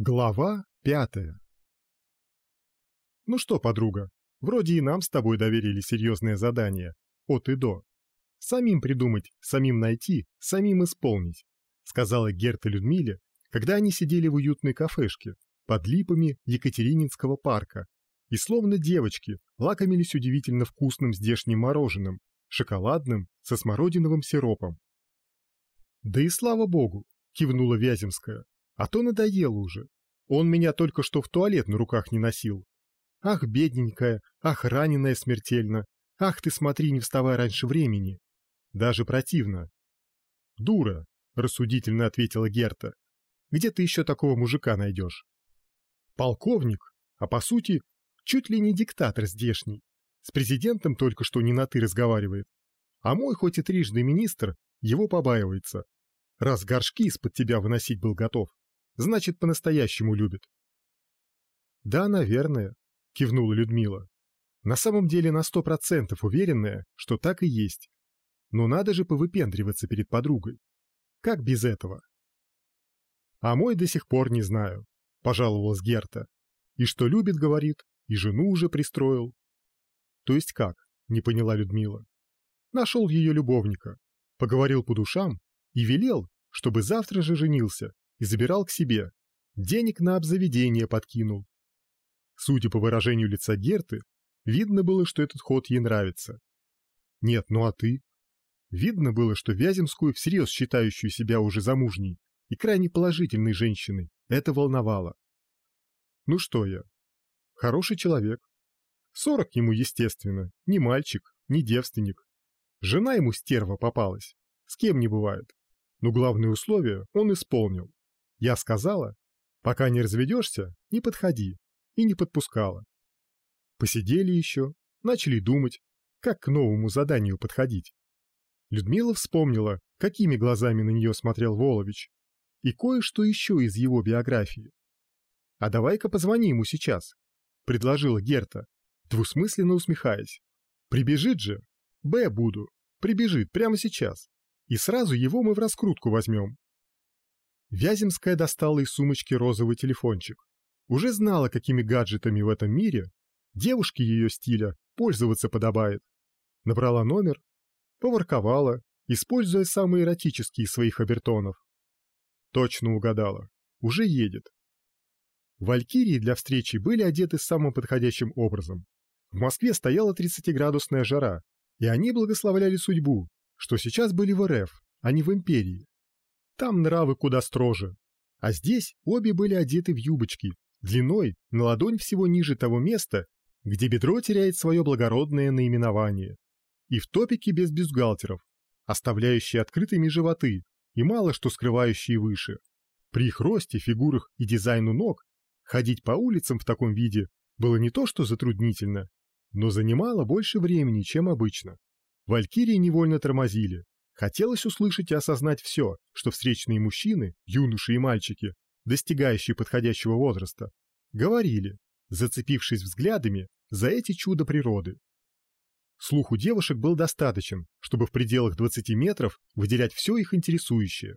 Глава пятая Ну что, подруга, вроде и нам с тобой доверили серьезное задание, от и до. Самим придумать, самим найти, самим исполнить, сказала Герта Людмиле, когда они сидели в уютной кафешке под липами Екатерининского парка и словно девочки лакомились удивительно вкусным здешним мороженым, шоколадным со смородиновым сиропом. Да и слава богу, кивнула Вяземская, а то надоело уже. Он меня только что в туалет на руках не носил. Ах, бедненькая, ах, раненая смертельно. Ах, ты смотри, не вставай раньше времени. Даже противно. Дура, рассудительно ответила Герта. Где ты еще такого мужика найдешь? Полковник, а по сути, чуть ли не диктатор здешний. С президентом только что не на «ты» разговаривает. А мой, хоть и трижды министр, его побаивается. Раз горшки из-под тебя выносить был готов, значит, по-настоящему любит. Да, наверное, кивнула Людмила. На самом деле на сто процентов уверенная, что так и есть. Но надо же повыпендриваться перед подругой. Как без этого? А мой до сих пор не знаю, пожаловалась Герта. И что любит, говорит, и жену уже пристроил. То есть как? Не поняла Людмила. Нашел ее любовника, поговорил по душам и велел, чтобы завтра же женился и забирал к себе. Денег на обзаведение подкинул. Судя по выражению лица Герты, видно было, что этот ход ей нравится. Нет, ну а ты? Видно было, что Вяземскую, всерьез считающую себя уже замужней и крайне положительной женщиной, это волновало. Ну что я? Хороший человек. Сорок ему, естественно, не мальчик, не девственник. Жена ему стерва попалась, с кем не бывает. Но главное условие он исполнил. Я сказала, пока не разведешься, не подходи, и не подпускала. Посидели еще, начали думать, как к новому заданию подходить. Людмила вспомнила, какими глазами на нее смотрел Волович, и кое-что еще из его биографии. «А давай-ка позвони ему сейчас», — предложила Герта, двусмысленно усмехаясь. «Прибежит же? Б буду. Прибежит прямо сейчас. И сразу его мы в раскрутку возьмем. Вяземская достала из сумочки розовый телефончик. Уже знала, какими гаджетами в этом мире девушке ее стиля пользоваться подобает. Набрала номер, поворковала, используя самые эротические своих обертонов. Точно угадала. Уже едет. Валькирии для встречи были одеты самым подходящим образом. В Москве стояла 30-градусная жара, и они благословляли судьбу, что сейчас были в РФ, а не в империи. Там нравы куда строже. А здесь обе были одеты в юбочки, длиной на ладонь всего ниже того места, где бедро теряет свое благородное наименование. И в топике без бюстгальтеров, оставляющие открытыми животы и мало что скрывающие выше. При их росте, фигурах и дизайну ног ходить по улицам в таком виде было не то что затруднительно, но занимало больше времени, чем обычно. Валькирии невольно тормозили, Хотелось услышать и осознать все, что встречные мужчины, юноши и мальчики, достигающие подходящего возраста, говорили, зацепившись взглядами за эти чудо природы. Слух у девушек был достаточен, чтобы в пределах 20 метров выделять все их интересующее.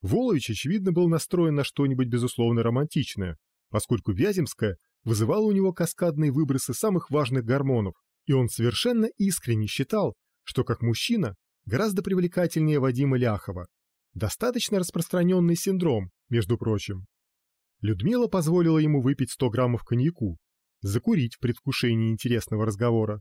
Волович, очевидно, был настроен на что-нибудь безусловно романтичное, поскольку Вяземская вызывала у него каскадные выбросы самых важных гормонов, и он совершенно искренне считал, что как мужчина гораздо привлекательнее Вадима Ляхова. Достаточно распространенный синдром, между прочим. Людмила позволила ему выпить 100 граммов коньяку, закурить в предвкушении интересного разговора.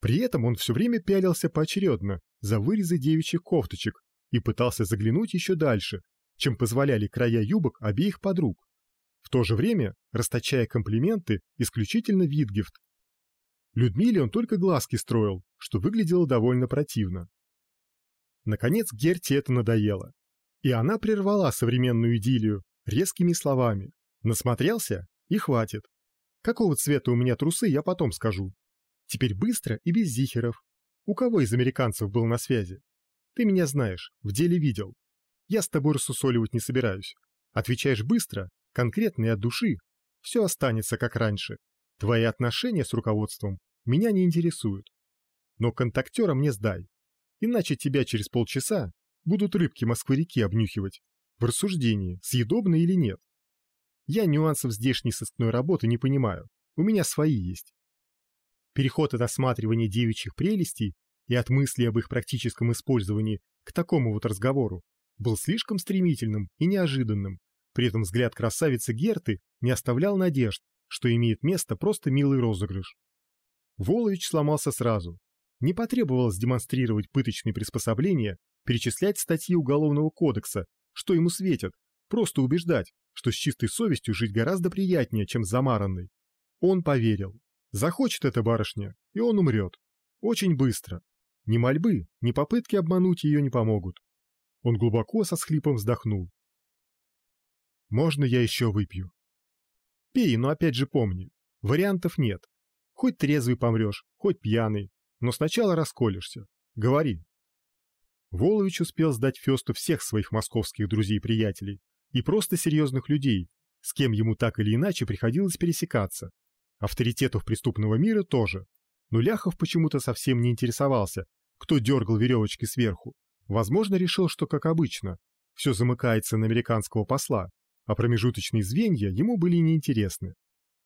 При этом он все время пялился поочередно за вырезы девичьих кофточек и пытался заглянуть еще дальше, чем позволяли края юбок обеих подруг. В то же время расточая комплименты исключительно Витгефт. Людмиле он только глазки строил, что выглядело довольно противно. Наконец Герти это надоело. И она прервала современную идиллию резкими словами. Насмотрелся и хватит. Какого цвета у меня трусы, я потом скажу. Теперь быстро и без зихеров. У кого из американцев был на связи? Ты меня знаешь, в деле видел. Я с тобой рассусоливать не собираюсь. Отвечаешь быстро, конкретно и от души. Все останется как раньше. Твои отношения с руководством меня не интересуют. Но контактера мне сдай иначе тебя через полчаса будут рыбки Москвы-реки обнюхивать в рассуждении, съедобно или нет. Я нюансов здешней сыскной работы не понимаю. У меня свои есть. Переход от осматривания девичьих прелестей и от мысли об их практическом использовании к такому вот разговору был слишком стремительным и неожиданным. При этом взгляд красавицы Герты не оставлял надежд, что имеет место просто милый розыгрыш. Волович сломался сразу. Не потребовалось демонстрировать пыточные приспособления, перечислять статьи Уголовного кодекса, что ему светят, просто убеждать, что с чистой совестью жить гораздо приятнее, чем замаранной. Он поверил. Захочет эта барышня, и он умрет. Очень быстро. Ни мольбы, ни попытки обмануть ее не помогут. Он глубоко со схлипом вздохнул. «Можно я еще выпью?» «Пей, но опять же помни, вариантов нет. Хоть трезвый помрешь, хоть пьяный, но сначала расколешься. Говори». Волович успел сдать Фесту всех своих московских друзей-приятелей и просто серьезных людей, с кем ему так или иначе приходилось пересекаться. Авторитетов преступного мира тоже. Но Ляхов почему-то совсем не интересовался, кто дергал веревочки сверху. Возможно, решил, что, как обычно, все замыкается на американского посла, а промежуточные звенья ему были неинтересны.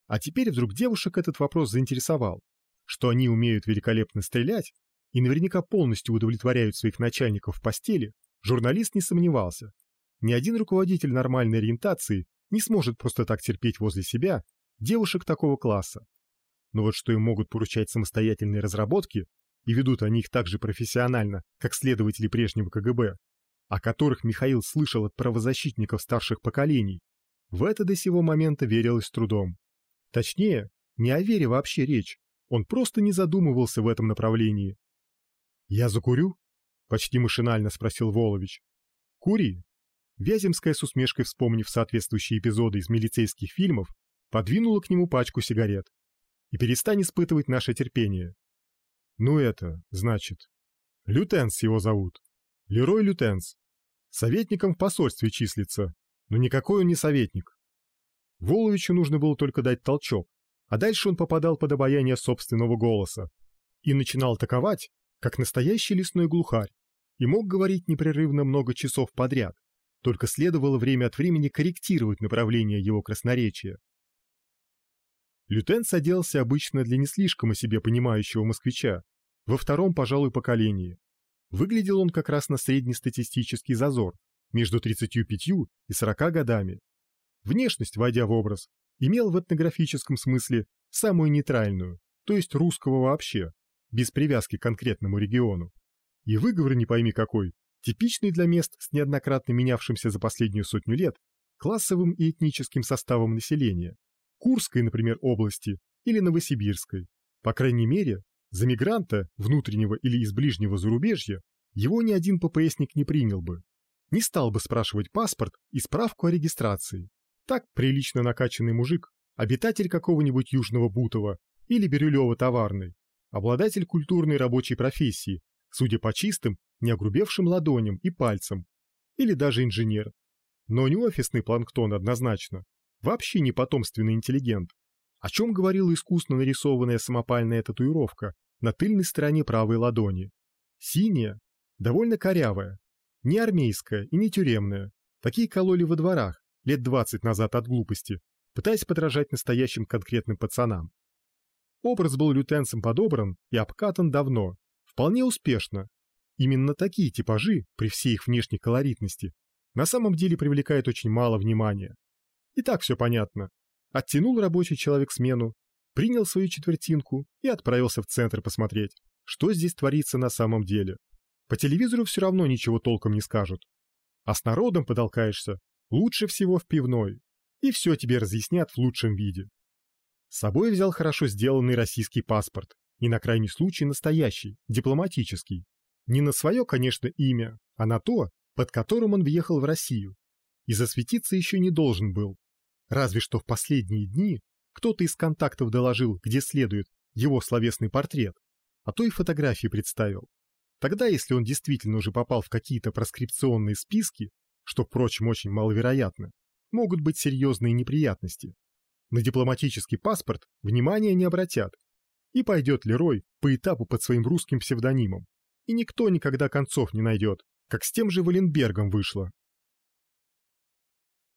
А теперь вдруг девушек этот вопрос заинтересовал. Что они умеют великолепно стрелять и наверняка полностью удовлетворяют своих начальников в постели, журналист не сомневался. Ни один руководитель нормальной ориентации не сможет просто так терпеть возле себя девушек такого класса. Но вот что им могут поручать самостоятельные разработки, и ведут они их так же профессионально, как следователи прежнего КГБ, о которых Михаил слышал от правозащитников старших поколений, в это до сего момента верилось с трудом. Точнее, не о вере вообще речь, он просто не задумывался в этом направлении. «Я закурю?» — почти машинально спросил Волович. «Кури». Вяземская с усмешкой вспомнив соответствующие эпизоды из милицейских фильмов, подвинула к нему пачку сигарет. «И перестань испытывать наше терпение. Ну это, значит, Лютенс его зовут. Лерой Лютенс. Советником в посольстве числится, но никакой он не советник. Воловичу нужно было только дать толчок, а дальше он попадал под обаяние собственного голоса и начинал атаковать, как настоящий лесной глухарь, и мог говорить непрерывно много часов подряд, только следовало время от времени корректировать направление его красноречия. Лютенс оделся обычно для не слишком о себе понимающего москвича, во втором, пожалуй, поколении. Выглядел он как раз на среднестатистический зазор, между 35 и 40 годами. Внешность, войдя в образ, имел в этнографическом смысле самую нейтральную, то есть русского вообще, без привязки к конкретному региону. И выговор не пойми какой, типичный для мест с неоднократно менявшимся за последнюю сотню лет классовым и этническим составом населения. Курской, например, области или Новосибирской. По крайней мере, за мигранта, внутреннего или из ближнего зарубежья, его ни один ППСник не принял бы. Не стал бы спрашивать паспорт и справку о регистрации. Так прилично накачанный мужик, обитатель какого-нибудь Южного Бутова или Бирюлева-Товарной, обладатель культурной рабочей профессии, судя по чистым, не огрубевшим ладоням и пальцам, или даже инженер. Но не офисный планктон однозначно, вообще не потомственный интеллигент. О чем говорила искусно нарисованная самопальная татуировка на тыльной стороне правой ладони. Синяя, довольно корявая, не армейская и не тюремная. Такие кололи во дворах, лет двадцать назад от глупости, пытаясь подражать настоящим конкретным пацанам. Образ был лютенцем подобран и обкатан давно, вполне успешно. Именно такие типажи, при всей их внешней колоритности, на самом деле привлекают очень мало внимания. И так все понятно. Оттянул рабочий человек смену, принял свою четвертинку и отправился в центр посмотреть, что здесь творится на самом деле. По телевизору все равно ничего толком не скажут. А с народом потолкаешься лучше всего в пивной, и все тебе разъяснят в лучшем виде. С собой взял хорошо сделанный российский паспорт, и на крайний случай настоящий, дипломатический. Не на свое, конечно, имя, а на то, под которым он въехал в Россию. И засветиться еще не должен был, Разве что в последние дни кто-то из контактов доложил, где следует, его словесный портрет, а то и фотографии представил. Тогда, если он действительно уже попал в какие-то проскрипционные списки, что, впрочем, очень маловероятно, могут быть серьезные неприятности. На дипломатический паспорт внимания не обратят. И пойдет Лерой по этапу под своим русским псевдонимом. И никто никогда концов не найдет, как с тем же Валенбергом вышло.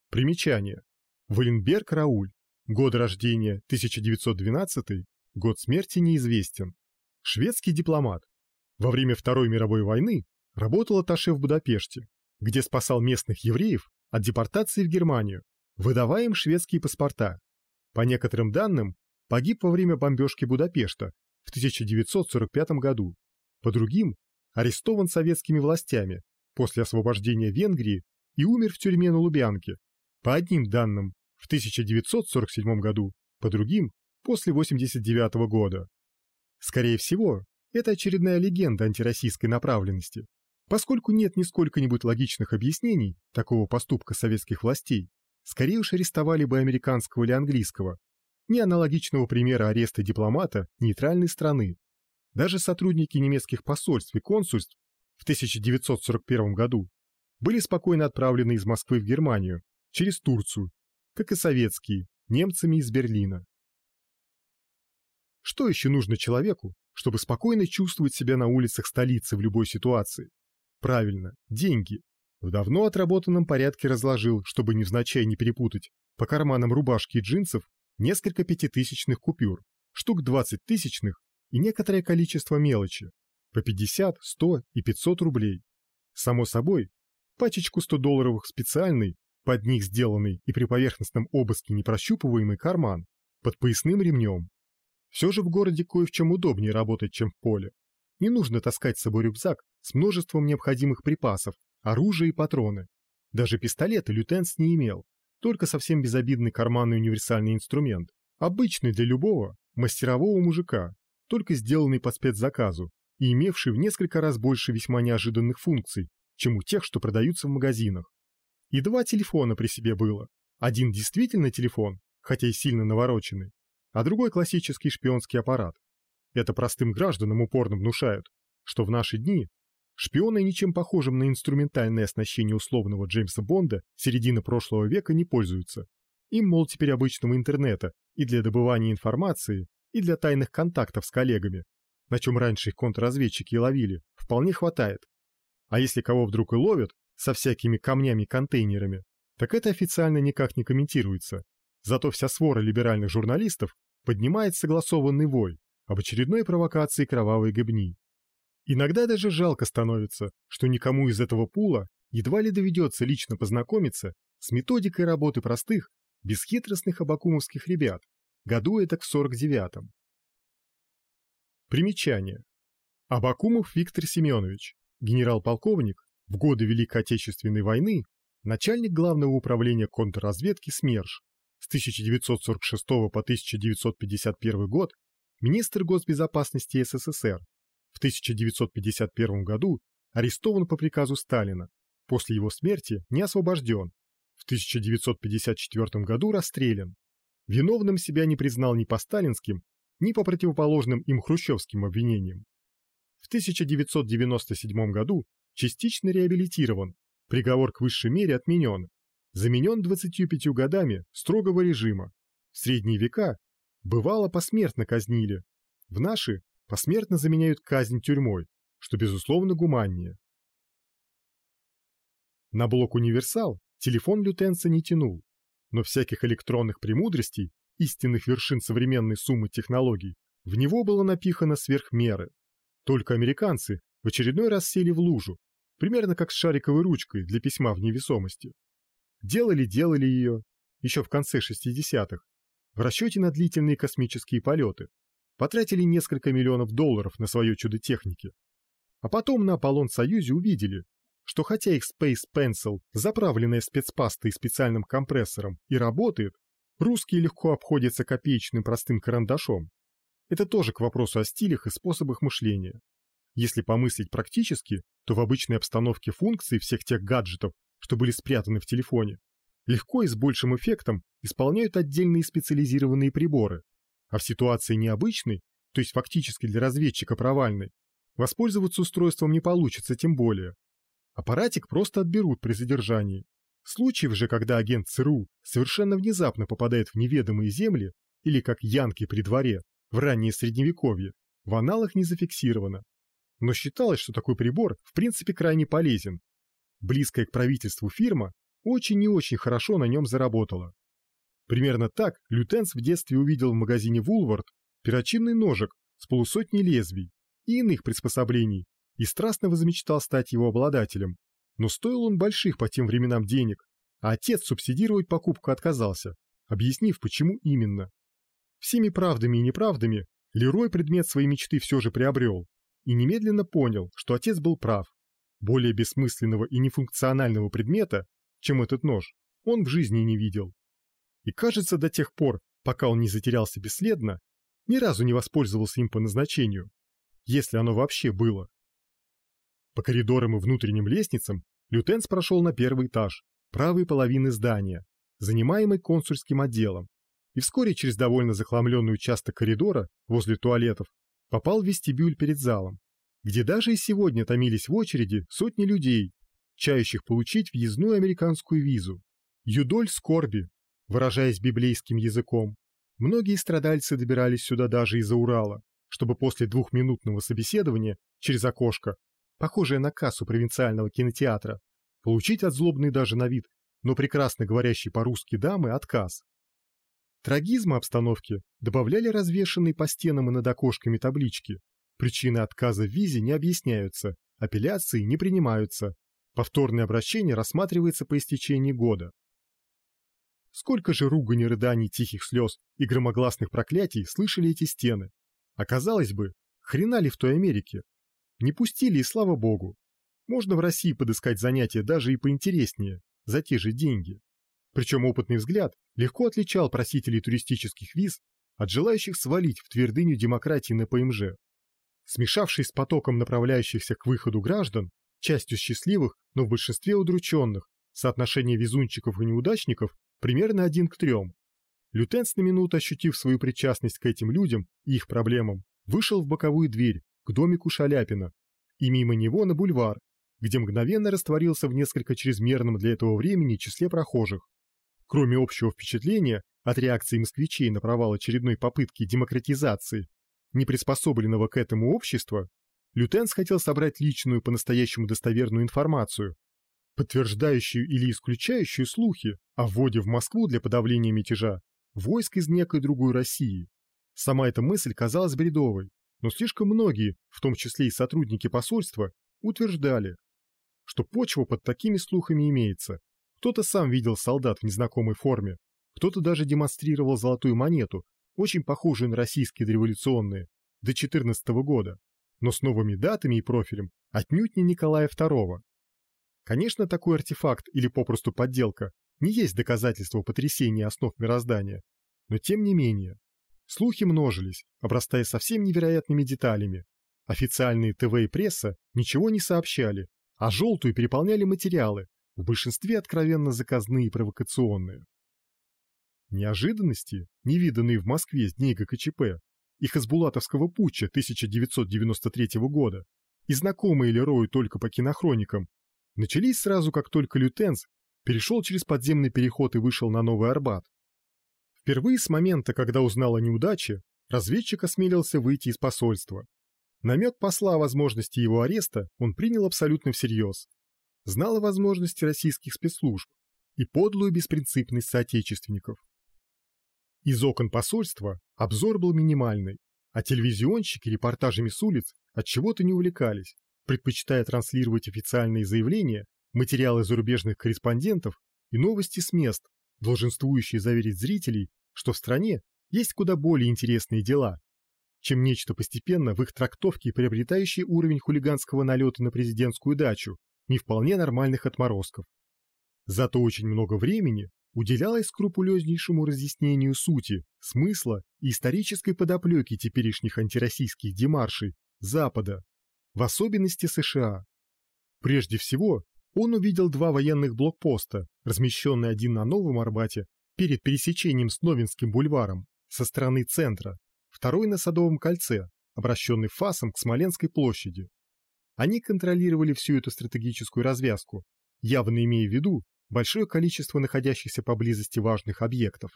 Примечание. Валенберг Рауль. Год рождения 1912, год смерти неизвестен. Шведский дипломат. Во время Второй мировой войны работал атташе в Будапеште, где спасал местных евреев от депортации в Германию, выдавая им шведские паспорта. По некоторым данным, погиб во время бомбежки Будапешта в 1945 году. По другим, арестован советскими властями после освобождения Венгрии и умер в тюрьме на Лубянке. По одним данным, в 1947 году, по другим, после 1989 года. Скорее всего, это очередная легенда антироссийской направленности, поскольку нет ни сколько-нибудь логичных объяснений такого поступка советских властей, скорее уж арестовали бы американского или английского, ни аналогичного примера ареста дипломата нейтральной страны. Даже сотрудники немецких посольств и консульств в 1941 году были спокойно отправлены из Москвы в Германию через Турцию, как и советские, немцами из Берлина. Что еще нужно человеку, чтобы спокойно чувствовать себя на улицах столицы в любой ситуации? Правильно, деньги. В давно отработанном порядке разложил, чтобы невзначай не перепутать, по карманам рубашки и джинсов несколько пятитысячных купюр, штук двадцать тысячных и некоторое количество мелочи, по 50, 100 и 500 рублей. Само собой, пачечку 100-долларовых специальный, под них сделанный и при поверхностном обыске непрощупываемый карман, под поясным ремнем. Все же в городе кое в чем удобнее работать, чем в поле. Не нужно таскать с собой рюкзак с множеством необходимых припасов, оружия и патроны. Даже пистолета лютенс не имел, только совсем безобидный карманный универсальный инструмент, обычный для любого мастерового мужика, только сделанный по спецзаказу и имевший в несколько раз больше весьма неожиданных функций, чем у тех, что продаются в магазинах. И два телефона при себе было. Один действительно телефон, хотя и сильно навороченный, а другой классический шпионский аппарат. Это простым гражданам упорно внушают, что в наши дни шпионы ничем похожим на инструментальное оснащение условного Джеймса Бонда середины прошлого века не пользуются. Им, мол, теперь обычного интернета и для добывания информации, и для тайных контактов с коллегами, на чем раньше их контрразведчики ловили, вполне хватает. А если кого вдруг и ловят со всякими камнями-контейнерами, так это официально никак не комментируется. Зато вся свора либеральных журналистов поднимает согласованный вой об очередной провокации кровавой гыбни. Иногда даже жалко становится, что никому из этого пула едва ли доведется лично познакомиться с методикой работы простых, бесхитростных абакумовских ребят, году это в 49-м. Примечание. Абакумов Виктор Семенович, генерал-полковник, в годы Великой Отечественной войны, начальник Главного управления контрразведки СМЕРШ, с 1946 по 1951 год министр госбезопасности СССР, в 1951 году арестован по приказу Сталина, после его смерти не освобожден, в 1954 году расстрелян. Виновным себя не признал ни по сталинским, ни по противоположным им хрущевским обвинениям. В 1997 году частично реабилитирован, приговор к высшей мере отменен, заменен 25 годами строгого режима. В средние века бывало посмертно казнили, в наши посмертно заменяют казнь тюрьмой, что безусловно гуманнее. На блок «Универсал» телефон лютенца не тянул, но всяких электронных премудростей, истинных вершин современной суммы технологий, в него было напихано сверх меры. Только американцы в очередной раз сели в лужу, примерно как с шариковой ручкой для письма в невесомости. Делали-делали ее, еще в конце 60-х, в расчете на длительные космические полеты, потратили несколько миллионов долларов на свое чудо техники. А потом на Аполлон-Союзе увидели, что хотя их Space Pencil, заправленная спецпастой и специальным компрессором, и работает, русские легко обходятся копеечным простым карандашом. Это тоже к вопросу о стилях и способах мышления. Если помыслить практически, то в обычной обстановке функции всех тех гаджетов, что были спрятаны в телефоне, легко и с большим эффектом исполняют отдельные специализированные приборы, а в ситуации необычной, то есть фактически для разведчика провальной, воспользоваться устройством не получится тем более. Аппаратик просто отберут при задержании. Случаев же, когда агент ЦРУ совершенно внезапно попадает в неведомые земли, или как янки при дворе, в раннее средневековье, в аналах не зафиксировано. Но считалось, что такой прибор в принципе крайне полезен. Близкая к правительству фирма очень и очень хорошо на нем заработала. Примерно так Лютенс в детстве увидел в магазине Вулвард перочинный ножик с полусотней лезвий и иных приспособлений и страстно возмечтал стать его обладателем. Но стоил он больших по тем временам денег, а отец субсидировать покупку отказался, объяснив, почему именно. Всеми правдами и неправдами Лерой предмет своей мечты все же приобрел и немедленно понял, что отец был прав. Более бессмысленного и нефункционального предмета, чем этот нож, он в жизни не видел. И кажется, до тех пор, пока он не затерялся бесследно, ни разу не воспользовался им по назначению, если оно вообще было. По коридорам и внутренним лестницам Лютенс прошел на первый этаж, правой половины здания, занимаемый консульским отделом, и вскоре через довольно захламленный участок коридора возле туалетов попал в вестибюль перед залом, где даже и сегодня томились в очереди сотни людей, чающих получить въездную американскую визу. Юдоль скорби, выражаясь библейским языком. Многие страдальцы добирались сюда даже из-за Урала, чтобы после двухминутного собеседования через окошко, похожее на кассу провинциального кинотеатра, получить от злобной даже на вид, но прекрасно говорящей по-русски дамы отказ. Трагизма обстановки добавляли развешанные по стенам и над окошками таблички. Причины отказа в визе не объясняются, апелляции не принимаются. Повторное обращение рассматривается по истечении года. Сколько же ругани, рыданий, тихих слез и громогласных проклятий слышали эти стены. Оказалось бы, хрена ли в той Америке? Не пустили и слава богу. Можно в России подыскать занятия даже и поинтереснее, за те же деньги. Причем опытный взгляд легко отличал просителей туристических виз от желающих свалить в твердыню демократии на ПМЖ. Смешавшись с потоком направляющихся к выходу граждан, частью счастливых, но в большинстве удрученных, соотношение везунчиков и неудачников примерно один к трем. Лютенс на минуту ощутив свою причастность к этим людям и их проблемам, вышел в боковую дверь к домику Шаляпина и мимо него на бульвар, где мгновенно растворился в несколько чрезмерном для этого времени числе прохожих. Кроме общего впечатления от реакции москвичей на провал очередной попытки демократизации, неприспособленного к этому общества, Лютенс хотел собрать личную по-настоящему достоверную информацию, подтверждающую или исключающую слухи о вводе в Москву для подавления мятежа войск из некой другой России. Сама эта мысль казалась бредовой, но слишком многие, в том числе и сотрудники посольства, утверждали, что почва под такими слухами имеется. Кто-то сам видел солдат в незнакомой форме, кто-то даже демонстрировал золотую монету, очень похожую на российские революционные, до 14 -го года, но с новыми датами и профилем отнюдь не Николая II. Конечно, такой артефакт или попросту подделка не есть доказательство потрясения основ мироздания, но тем не менее. Слухи множились, обрастая совсем невероятными деталями. Официальные ТВ и пресса ничего не сообщали, а желтую переполняли материалы, в большинстве откровенно заказные и провокационные. Неожиданности, невиданные в Москве с дней ГКЧП, и Хасбулатовского путча 1993 года, и знакомые Лерою только по кинохроникам, начались сразу, как только Лютенс перешел через подземный переход и вышел на Новый Арбат. Впервые с момента, когда узнал о неудаче, разведчик осмелился выйти из посольства Намек посла о возможности его ареста он принял абсолютно всерьез. Знал о возможности российских спецслужб и подлую беспринципность соотечественников. Из окон посольства обзор был минимальный, а телевизионщики репортажами с улиц от чего-то не увлекались, предпочитая транслировать официальные заявления, материалы зарубежных корреспондентов и новости с мест, долженствующие заверить зрителей, что в стране есть куда более интересные дела, чем нечто постепенно в их трактовке приобретающее уровень хулиганского налета на президентскую дачу не вполне нормальных отморозков. Зато очень много времени уделялось скрупулезнейшему разъяснению сути, смысла и исторической подоплеки теперешних антироссийских демаршей Запада, в особенности США. Прежде всего, он увидел два военных блокпоста, размещенные один на Новом Арбате перед пересечением с Новинским бульваром со стороны центра, второй на Садовом кольце, обращенный фасом к Смоленской площади. Они контролировали всю эту стратегическую развязку, явно имея в виду большое количество находящихся поблизости важных объектов.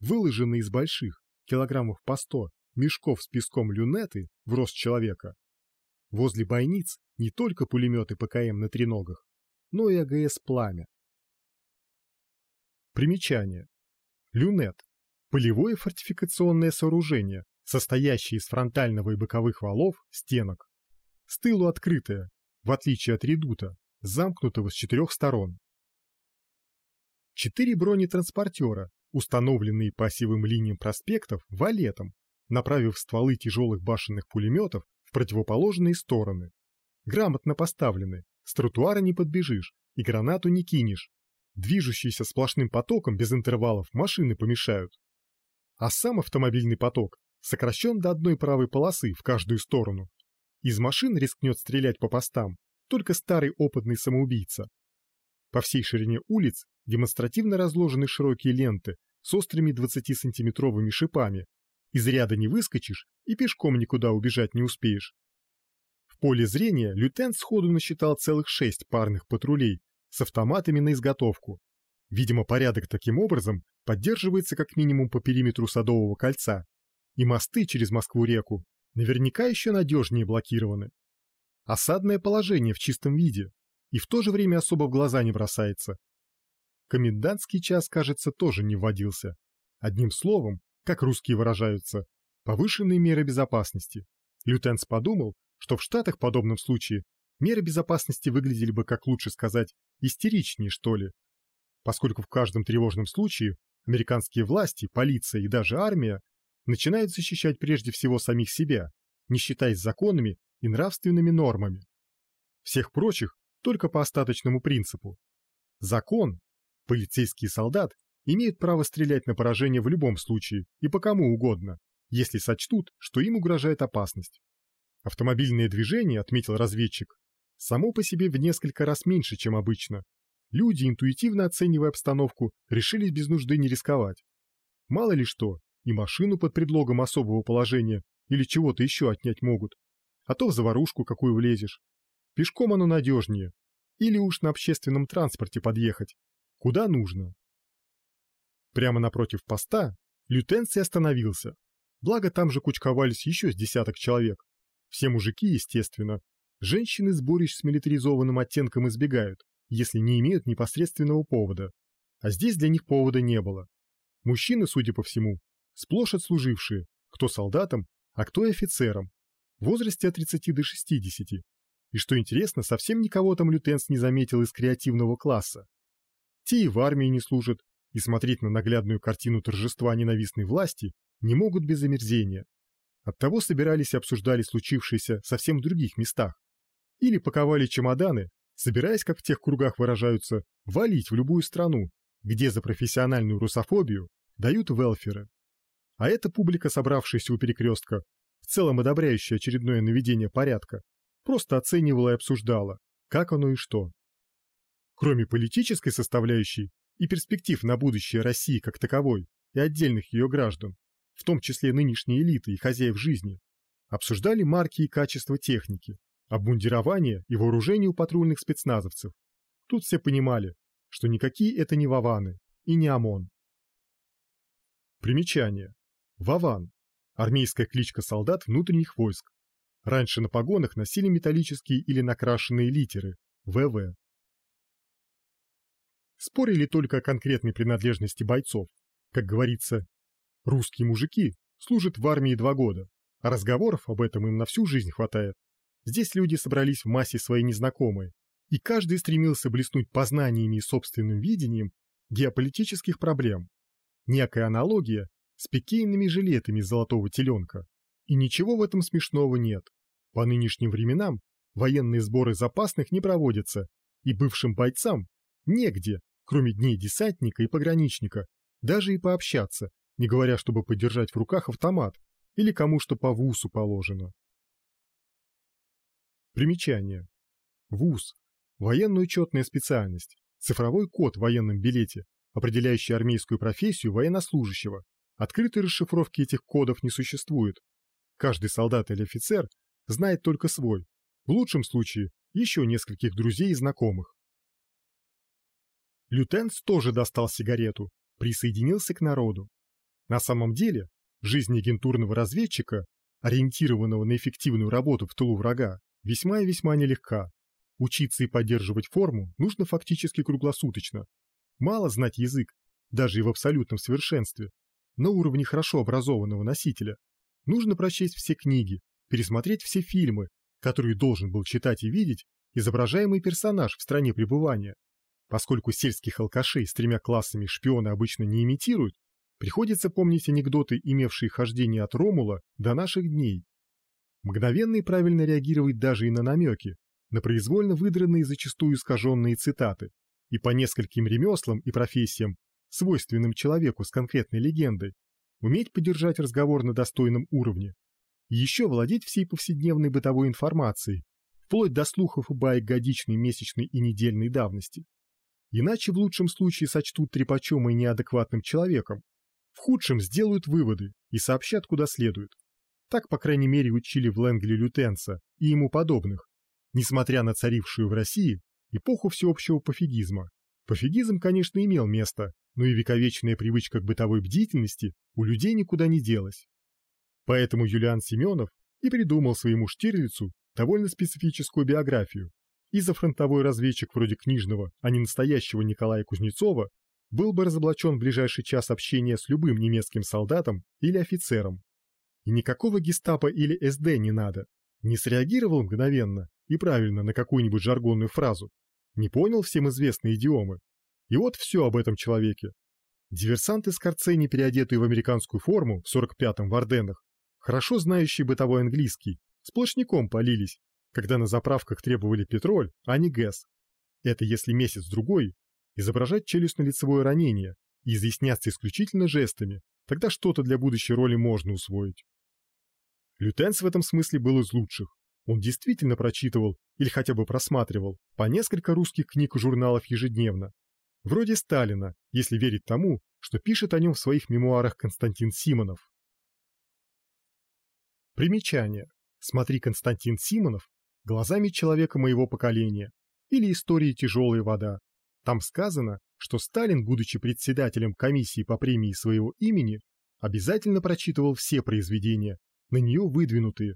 Выложенные из больших, килограммов по сто, мешков с песком люнеты в рост человека. Возле бойниц не только пулеметы ПКМ на треногах, но и АГС «Пламя». Примечание. Люнет – полевое фортификационное сооружение, состоящее из фронтального и боковых валов, стенок. С тылу открытое, в отличие от редута, замкнутого с четырех сторон. Четыре бронетранспортера, установленные по осевым линиям проспектов валетом, направив стволы тяжелых башенных пулеметов противоположные стороны. Грамотно поставлены, с тротуара не подбежишь и гранату не кинешь. Движущиеся сплошным потоком без интервалов машины помешают. А сам автомобильный поток сокращен до одной правой полосы в каждую сторону. Из машин рискнет стрелять по постам только старый опытный самоубийца. По всей ширине улиц демонстративно разложены широкие ленты с острыми 20-сантиметровыми шипами. Из ряда не выскочишь и пешком никуда убежать не успеешь. В поле зрения лютент сходу насчитал целых шесть парных патрулей с автоматами на изготовку. Видимо, порядок таким образом поддерживается как минимум по периметру Садового кольца, и мосты через Москву-реку наверняка еще надежнее блокированы. Осадное положение в чистом виде, и в то же время особо в глаза не бросается. Комендантский час, кажется, тоже не вводился. Одним словом, как русские выражаются, повышенные меры безопасности. Лютенс подумал, что в Штатах в подобном случае меры безопасности выглядели бы, как лучше сказать, истеричнее, что ли. Поскольку в каждом тревожном случае американские власти, полиция и даже армия начинают защищать прежде всего самих себя, не считаясь законами и нравственными нормами. Всех прочих только по остаточному принципу. Закон, полицейский солдат имеют право стрелять на поражение в любом случае и по кому угодно, если сочтут, что им угрожает опасность. Автомобильное движение, отметил разведчик, само по себе в несколько раз меньше, чем обычно. Люди, интуитивно оценивая обстановку, решили без нужды не рисковать. Мало ли что, и машину под предлогом особого положения или чего-то еще отнять могут. А то в заварушку какую влезешь. Пешком оно надежнее. Или уж на общественном транспорте подъехать. Куда нужно. Прямо напротив поста лютенций остановился. Благо там же кучковались еще с десяток человек. Все мужики, естественно. Женщины сборищ с милитаризованным оттенком избегают, если не имеют непосредственного повода. А здесь для них повода не было. Мужчины, судя по всему, сплошь отслужившие, кто солдатом, а кто и офицером, в возрасте от 30 до 60. И что интересно, совсем никого там лютенс не заметил из креативного класса. Те и в армии не служат, и смотреть на наглядную картину торжества ненавистной власти не могут без омерзения. Оттого собирались и обсуждали случившееся совсем в других местах. Или паковали чемоданы, собираясь, как в тех кругах выражаются, валить в любую страну, где за профессиональную русофобию дают велферы. А эта публика, собравшаяся у перекрестка, в целом одобряющая очередное наведение порядка, просто оценивала и обсуждала, как оно и что. Кроме политической составляющей и перспектив на будущее России как таковой и отдельных ее граждан, в том числе нынешней элиты и хозяев жизни, обсуждали марки и качество техники, обмундирование и вооружение у патрульных спецназовцев. Тут все понимали, что никакие это не Ваваны и не ОМОН. Примечание. Вован – армейская кличка солдат внутренних войск. Раньше на погонах носили металлические или накрашенные литеры – ВВ. Спорили только о конкретной принадлежности бойцов. Как говорится, русские мужики служат в армии два года, а разговоров об этом им на всю жизнь хватает. Здесь люди собрались в массе свои незнакомые, и каждый стремился блеснуть познаниями и собственным видением геополитических проблем. Некая аналогия с пикейными жилетами золотого теленка. И ничего в этом смешного нет. По нынешним временам военные сборы запасных не проводятся, и бывшим бойцам негде, кроме дней десантника и пограничника, даже и пообщаться, не говоря, чтобы подержать в руках автомат или кому что по ВУСу положено. Примечание. ВУЗ – военно-учетная специальность, цифровой код в военном билете, определяющий армейскую профессию военнослужащего, Открытой расшифровки этих кодов не существует. Каждый солдат или офицер знает только свой, в лучшем случае еще нескольких друзей и знакомых. Лютенс тоже достал сигарету, присоединился к народу. На самом деле, жизнь агентурного разведчика, ориентированного на эффективную работу в тылу врага, весьма и весьма нелегка. Учиться и поддерживать форму нужно фактически круглосуточно. Мало знать язык, даже и в абсолютном совершенстве, на уровне хорошо образованного носителя, нужно прочесть все книги, пересмотреть все фильмы, которые должен был читать и видеть изображаемый персонаж в стране пребывания. Поскольку сельских алкашей с тремя классами шпионы обычно не имитируют, приходится помнить анекдоты, имевшие хождение от Ромула до наших дней. Мгновенно и правильно реагировать даже и на намеки, на произвольно выдранные зачастую искаженные цитаты, и по нескольким ремеслам и профессиям, свойственным человеку с конкретной легендой, уметь поддержать разговор на достойном уровне, и еще владеть всей повседневной бытовой информацией, вплоть до слухов и баек годичной, месячной и недельной давности. Иначе в лучшем случае сочтут трепачом и неадекватным человеком, в худшем сделают выводы и сообщат куда следует. Так, по крайней мере, учили в Лэнгли Лютенса и ему подобных, несмотря на царившую в России эпоху всеобщего пофигизма. Пофигизм, конечно, имел место, но и вековечная привычка к бытовой бдительности у людей никуда не делась. Поэтому Юлиан Семенов и придумал своему Штирлицу довольно специфическую биографию. И за фронтовой разведчик вроде книжного, а не настоящего Николая Кузнецова, был бы разоблачен в ближайший час общения с любым немецким солдатом или офицером. И никакого гестапо или СД не надо. Не среагировал мгновенно и правильно на какую-нибудь жаргонную фразу. Не понял всем известные идиомы. И вот все об этом человеке. Диверсанты из Карцени, переодетые в американскую форму в 45-м в Орденах, хорошо знающие бытовой английский, сплошняком полились, когда на заправках требовали петроль, а не гэс. Это если месяц-другой изображать челюстно-лицевое ранение и изъясняться исключительно жестами, тогда что-то для будущей роли можно усвоить. Лютенс в этом смысле был из лучших. Он действительно прочитывал или хотя бы просматривал по несколько русских книг и журналов ежедневно. Вроде Сталина, если верить тому, что пишет о нем в своих мемуарах Константин Симонов. Примечание. Смотри Константин Симонов глазами человека моего поколения или истории «Тяжелая вода». Там сказано, что Сталин, будучи председателем комиссии по премии своего имени, обязательно прочитывал все произведения, на нее выдвинутые,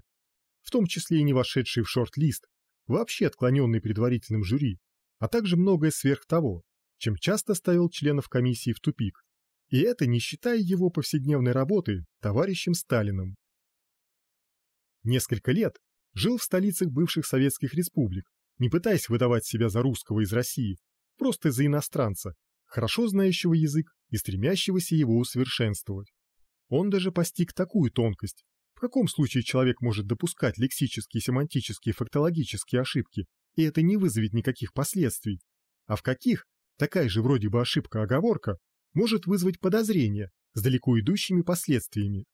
в том числе и не вошедшие в шорт-лист, вообще отклоненный предварительным жюри, а также многое сверх того, чем часто ставил членов комиссии в тупик. И это не считая его повседневной работы товарищем Сталиным. Несколько лет жил в столицах бывших советских республик, не пытаясь выдавать себя за русского из России, просто за иностранца, хорошо знающего язык и стремящегося его усовершенствовать. Он даже постиг такую тонкость, в каком случае человек может допускать лексические, семантические, фактологические ошибки, и это не вызовет никаких последствий, а в каких такая же вроде бы ошибка-оговорка может вызвать подозрения с далеко идущими последствиями.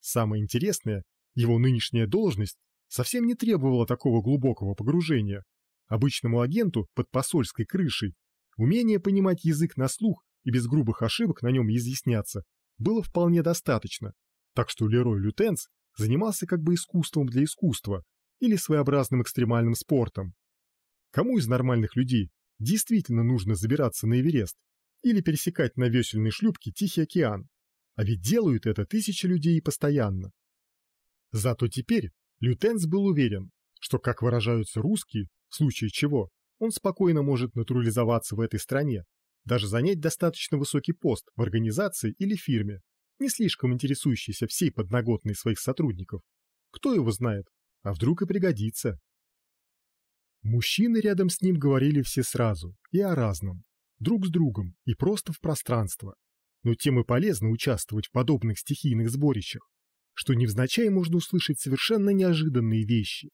Самое интересное, его нынешняя должность совсем не требовала такого глубокого погружения. Обычному агенту под посольской крышей умение понимать язык на слух и без грубых ошибок на нем изъясняться было вполне достаточно, так что Лерой Лютенс занимался как бы искусством для искусства или своеобразным экстремальным спортом. Кому из нормальных людей действительно нужно забираться на Эверест или пересекать на весельной шлюпке Тихий океан? А ведь делают это тысячи людей постоянно. Зато теперь Лютенс был уверен, что, как выражаются русские, в случае чего, он спокойно может натурализоваться в этой стране, даже занять достаточно высокий пост в организации или фирме, не слишком интересующийся всей подноготной своих сотрудников. Кто его знает, а вдруг и пригодится. Мужчины рядом с ним говорили все сразу и о разном, друг с другом и просто в пространство. Но тем и полезно участвовать в подобных стихийных сборищах, что невзначай можно услышать совершенно неожиданные вещи.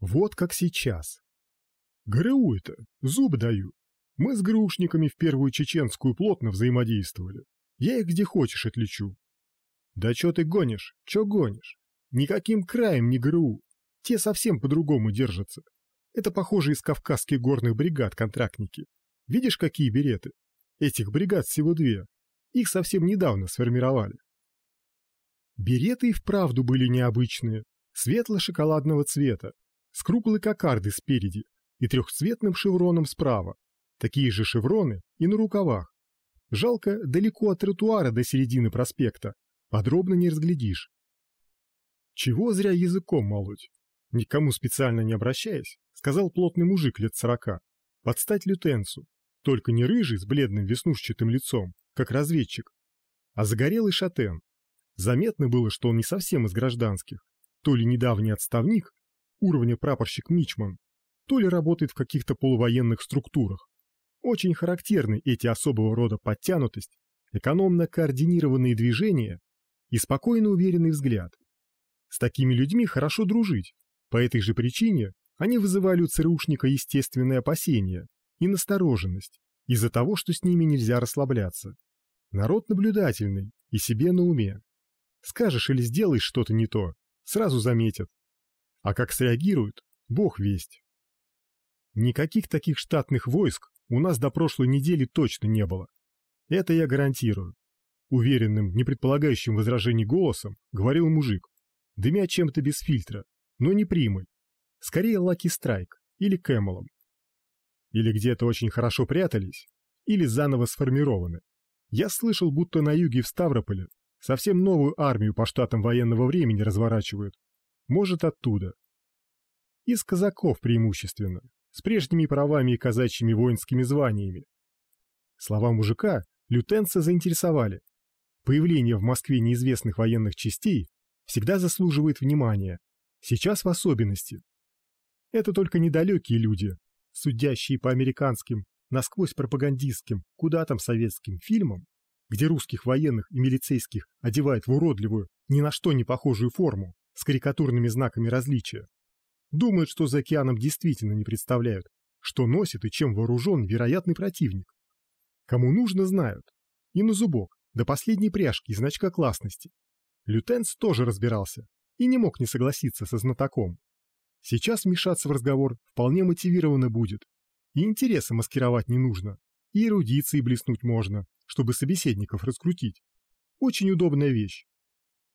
Вот как сейчас. ГРУ это, зуб даю. Мы с ГРУшниками в первую чеченскую плотно взаимодействовали. Я их где хочешь отличу. Да чё ты гонишь? Чё гонишь? Никаким краем не ГРУ. Те совсем по-другому держатся. Это похоже из кавказских горных бригад контрактники. Видишь, какие береты? Этих бригад всего две. Их совсем недавно сформировали. Береты и вправду были необычные, светло-шоколадного цвета, с круглой кокардой спереди и трехцветным шевроном справа. Такие же шевроны и на рукавах. Жалко, далеко от тротуара до середины проспекта. Подробно не разглядишь. Чего зря языком молоть? Никому специально не обращаясь, сказал плотный мужик лет сорока. Подстать лютенцу. Только не рыжий с бледным веснушчатым лицом, как разведчик, а загорелый шатен. Заметно было, что он не совсем из гражданских, то ли недавний отставник, уровня прапорщик Мичман, то ли работает в каких-то полувоенных структурах. Очень характерны эти особого рода подтянутость, экономно координированные движения и спокойно уверенный взгляд. С такими людьми хорошо дружить. По этой же причине они вызывали у ЦРУшника естественное опасение и настороженность из-за того, что с ними нельзя расслабляться. Народ наблюдательный и себе на уме. Скажешь или сделаешь что-то не то, сразу заметят. А как среагируют, бог весть. Никаких таких штатных войск у нас до прошлой недели точно не было. Это я гарантирую. Уверенным, не предполагающим возражений голосом, говорил мужик, дымя чем-то без фильтра, но не примой. Скорее Лаки Страйк или Кэмелом. Или где-то очень хорошо прятались, или заново сформированы. Я слышал, будто на юге в Ставрополе совсем новую армию по штатам военного времени разворачивают. Может, оттуда. Из казаков преимущественно, с прежними правами и казачьими воинскими званиями. Слова мужика лютенца заинтересовали. Появление в Москве неизвестных военных частей всегда заслуживает внимания, сейчас в особенности. Это только недалекие люди, судящие по американским, насквозь пропагандистским, куда там советским фильмам, где русских военных и милицейских одевают в уродливую, ни на что не похожую форму с карикатурными знаками различия. Думают, что за океаном действительно не представляют, что носит и чем вооружен вероятный противник. Кому нужно, знают. И на зубок, до последней пряжки и значка классности. Лютенс тоже разбирался и не мог не согласиться со знатоком. Сейчас вмешаться в разговор вполне мотивированно будет. И интереса маскировать не нужно, и эрудицией блеснуть можно, чтобы собеседников раскрутить. Очень удобная вещь.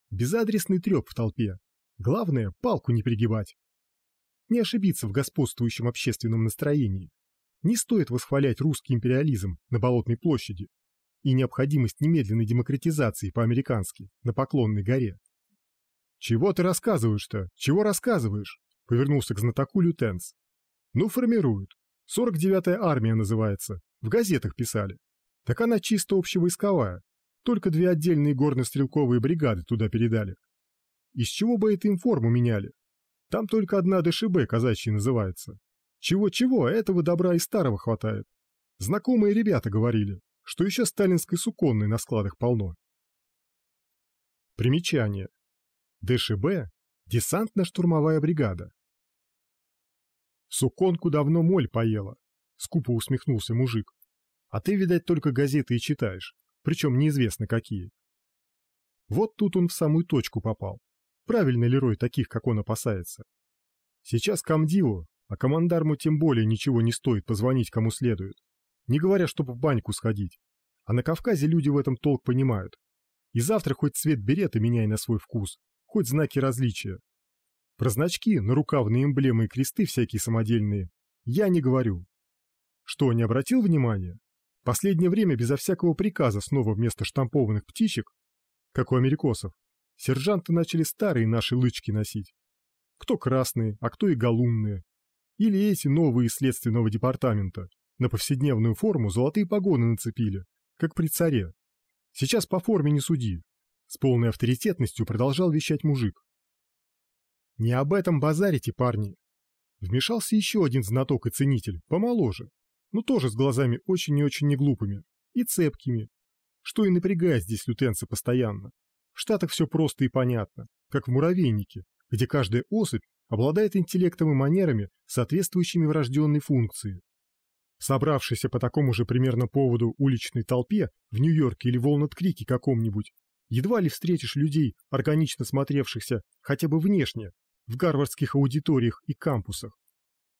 Безадресный треп в толпе. Главное, палку не пригибать не ошибиться в господствующем общественном настроении. Не стоит восхвалять русский империализм на Болотной площади и необходимость немедленной демократизации по-американски на Поклонной горе. «Чего ты рассказываешь-то? Чего рассказываешь?» — повернулся к знатоку лютенс. «Ну, формируют. 49-я армия называется. В газетах писали. Так она чисто общевойсковая. Только две отдельные горно-стрелковые бригады туда передали. Из чего бы это им форму меняли? Там только одна ДШБ казачья называется. Чего-чего, а этого добра и старого хватает. Знакомые ребята говорили, что еще сталинской суконной на складах полно. Примечание. ДШБ – десантно-штурмовая бригада. Суконку давно моль поела, скупо усмехнулся мужик. А ты, видать, только газеты и читаешь, причем неизвестно какие. Вот тут он в самую точку попал. Правильно ли Рой таких, как он, опасается? Сейчас комдиву, а командарму тем более ничего не стоит позвонить кому следует. Не говоря, чтобы в баньку сходить. А на Кавказе люди в этом толк понимают. И завтра хоть цвет берета меняй на свой вкус, хоть знаки различия. Про значки, нарукавные эмблемы и кресты всякие самодельные я не говорю. Что, не обратил внимания? Последнее время безо всякого приказа снова вместо штампованных птичек, как у америкосов, Сержанты начали старые наши лычки носить. Кто красные, а кто и галунные. Или эти новые следственного департамента. На повседневную форму золотые погоны нацепили, как при царе. Сейчас по форме не суди. С полной авторитетностью продолжал вещать мужик. Не об этом базарите, парни. Вмешался еще один знаток и ценитель, помоложе, но тоже с глазами очень и очень неглупыми и цепкими, что и напрягает здесь лютенца постоянно. В Штатах все просто и понятно, как в муравейнике, где каждая особь обладает интеллектом и манерами, соответствующими врожденной функции. Собравшийся по такому же примерно поводу уличной толпе в Нью-Йорке или Волнат-Крике каком-нибудь, едва ли встретишь людей, органично смотревшихся хотя бы внешне, в гарвардских аудиториях и кампусах.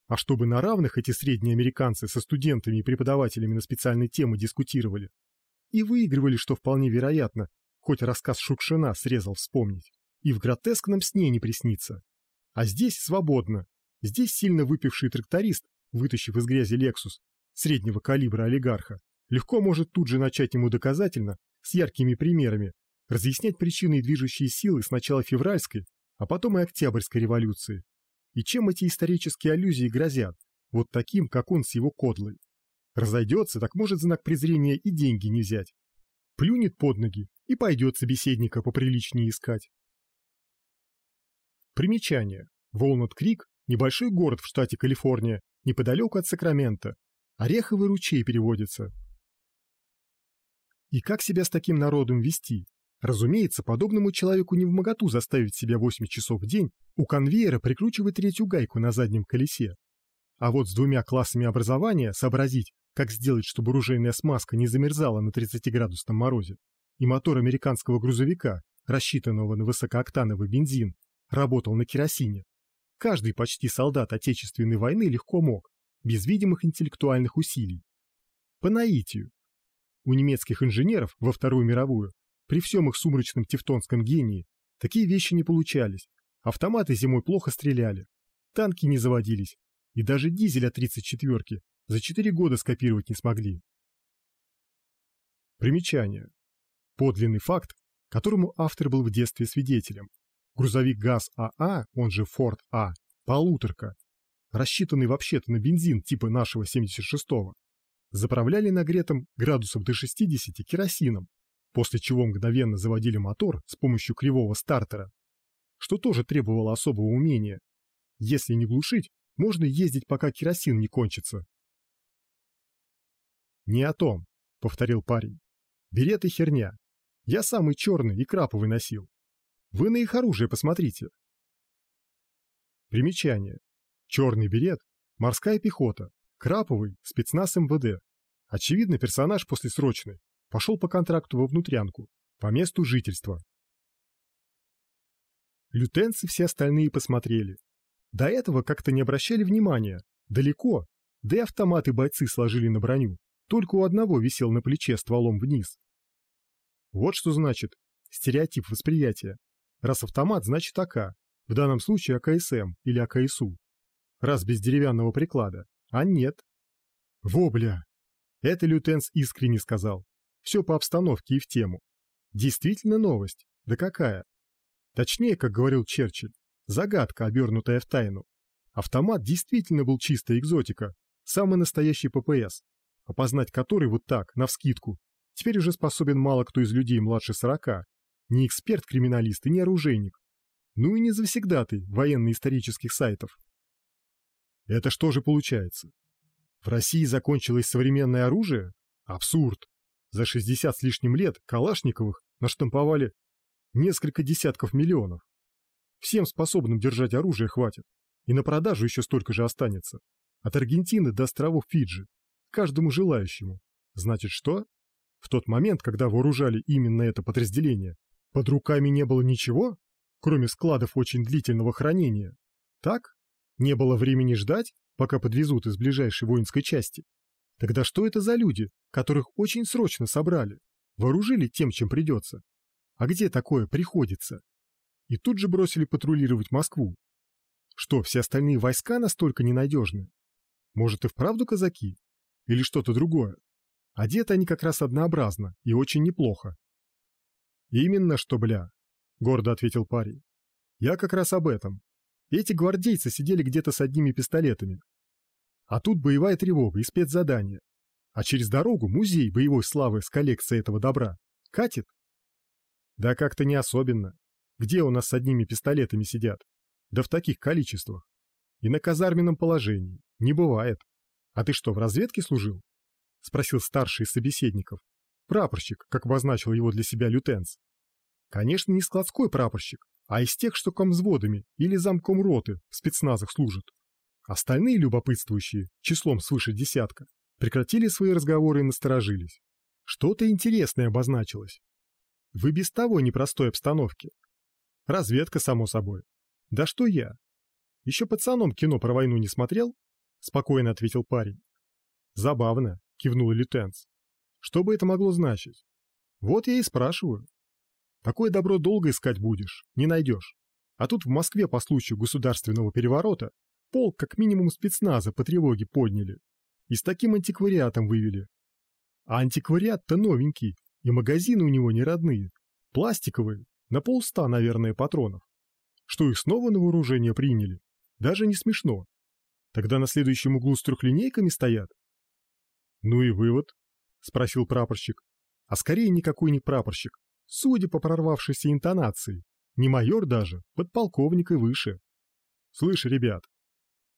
А чтобы на равных эти средние американцы со студентами и преподавателями на специальной темы дискутировали и выигрывали, что вполне вероятно, хоть рассказ Шукшина срезал вспомнить, и в гротескном сне не приснится. А здесь свободно. Здесь сильно выпивший тракторист, вытащив из грязи Лексус, среднего калибра олигарха, легко может тут же начать ему доказательно, с яркими примерами, разъяснять причины и движущие силы сначала февральской, а потом и октябрьской революции. И чем эти исторические аллюзии грозят, вот таким, как он с его кодлой. Разойдется, так может знак презрения и деньги не взять. Плюнет под ноги и пойдет собеседника поприличнее искать. Примечание. Волнут-Крик – небольшой город в штате Калифорния, неподалеку от Сакрамента. Ореховый ручей переводится. И как себя с таким народом вести? Разумеется, подобному человеку не в моготу заставить себя 8 часов в день у конвейера прикручивать третью гайку на заднем колесе. А вот с двумя классами образования сообразить, как сделать, чтобы оружейная смазка не замерзала на 30-градусном морозе, и мотор американского грузовика, рассчитанного на высокооктановый бензин, работал на керосине. Каждый почти солдат Отечественной войны легко мог, без видимых интеллектуальных усилий. По наитию. У немецких инженеров во Вторую мировую, при всем их сумрачном тевтонском гении, такие вещи не получались. Автоматы зимой плохо стреляли, танки не заводились, и даже дизель от 34-ки за 4 года скопировать не смогли. Примечание. Подлинный факт, которому автор был в детстве свидетелем. Грузовик ГАЗ-АА, он же Форд А, полуторка, рассчитанный вообще-то на бензин типа нашего 76-го, заправляли нагретым градусов до 60 керосином, после чего мгновенно заводили мотор с помощью кривого стартера, что тоже требовало особого умения. Если не глушить, можно ездить, пока керосин не кончится. «Не о том», — повторил парень. «Береты херня. Я самый черный и краповый носил. Вы на их оружие посмотрите». Примечание. Черный берет – морская пехота, краповый – спецназ МВД. Очевидно, персонаж после срочной пошел по контракту во внутрянку, по месту жительства. Лютенцы все остальные посмотрели. До этого как-то не обращали внимания. Далеко, да и автоматы бойцы сложили на броню. Только у одного висел на плече стволом вниз. Вот что значит стереотип восприятия. Раз автомат, значит АК, в данном случае АКСМ или АКСУ раз без деревянного приклада, а нет. Во, бля! Это лютенс искренне сказал. Все по обстановке и в тему. Действительно новость. Да какая? Точнее, как говорил Черчилль, загадка, обернутая в тайну. Автомат действительно был чистая экзотика, самый настоящий ППС, опознать который вот так, навскидку, теперь уже способен мало кто из людей младше сорока, не эксперт-криминалист и не оружейник, ну и не завсегдатый военно-исторических сайтов. Это что же получается? В России закончилось современное оружие? Абсурд. За 60 с лишним лет Калашниковых наштамповали несколько десятков миллионов. Всем способным держать оружие хватит. И на продажу еще столько же останется. От Аргентины до островов Фиджи. Каждому желающему. Значит что? В тот момент, когда вооружали именно это подразделение, под руками не было ничего, кроме складов очень длительного хранения. Так? Не было времени ждать, пока подвезут из ближайшей воинской части. Тогда что это за люди, которых очень срочно собрали, вооружили тем, чем придется? А где такое приходится? И тут же бросили патрулировать Москву. Что, все остальные войска настолько ненадежны? Может и вправду казаки? Или что-то другое? Одеты они как раз однообразно и очень неплохо. «Именно что, бля», — гордо ответил парень. «Я как раз об этом. Эти гвардейцы сидели где-то с одними пистолетами. А тут боевая тревога и спецзадание. А через дорогу музей боевой славы с коллекцией этого добра. Катит? Да как-то не особенно. Где у нас с одними пистолетами сидят? Да в таких количествах. И на казарменном положении. Не бывает. А ты что, в разведке служил? Спросил старший из собеседников. Прапорщик, как обозначил его для себя лютенс. Конечно, не складской прапорщик, а из тех, что комвзводами или замком роты в спецназах служат. Остальные любопытствующие, числом свыше десятка, прекратили свои разговоры и насторожились. Что-то интересное обозначилось. Вы без того непростой обстановки. Разведка, само собой. Да что я? Еще пацаном кино про войну не смотрел? Спокойно ответил парень. Забавно, кивнул лютенс. Что бы это могло значить? Вот я и спрашиваю. Такое добро долго искать будешь, не найдешь. А тут в Москве по случаю государственного переворота полк как минимум спецназа по тревоге подняли. И с таким антиквариатом вывели. А антиквариат-то новенький, и магазины у него не родные. Пластиковые, на полста, наверное, патронов. Что их снова на вооружение приняли? Даже не смешно. Тогда на следующем углу с трехлинейками стоят. Ну и вывод, спросил прапорщик. А скорее никакой не прапорщик, судя по прорвавшейся интонации. Не майор даже, подполковник и выше. Слышь, ребят,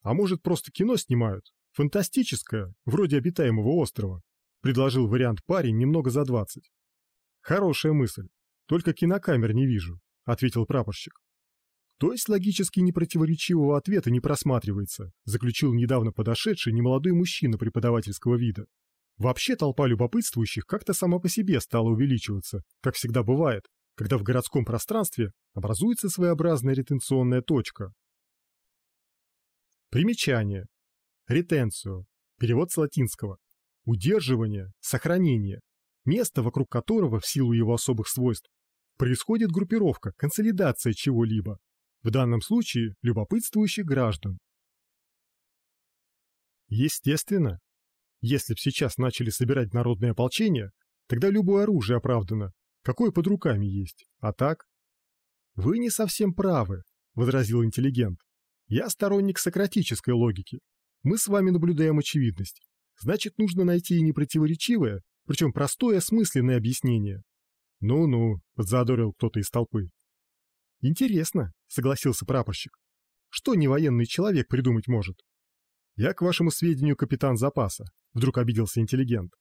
а может просто кино снимают? Фантастическое, вроде обитаемого острова. Предложил вариант парень немного за двадцать. Хорошая мысль. Только кинокамер не вижу, ответил прапорщик. То есть логически непротиворечивого ответа не просматривается, заключил недавно подошедший немолодой мужчина преподавательского вида. Вообще толпа любопытствующих как-то сама по себе стала увеличиваться, как всегда бывает, когда в городском пространстве образуется своеобразная ретенционная точка. Примечание. Ретенцию. Перевод с латинского. Удерживание, сохранение. Место, вокруг которого, в силу его особых свойств, происходит группировка, консолидация чего-либо, в данном случае любопытствующих граждан. Естественно, если б сейчас начали собирать народное ополчение, тогда любое оружие оправдано, какое под руками есть, а так? Вы не совсем правы, возразил интеллигент. Я сторонник сократической логики. Мы с вами наблюдаем очевидность. Значит, нужно найти и непротиворечивое, причем простое осмысленное объяснение. Ну-ну, подзадорил кто-то из толпы. Интересно, согласился прапорщик. Что невоенный человек придумать может? Я, к вашему сведению, капитан запаса, вдруг обиделся интеллигент.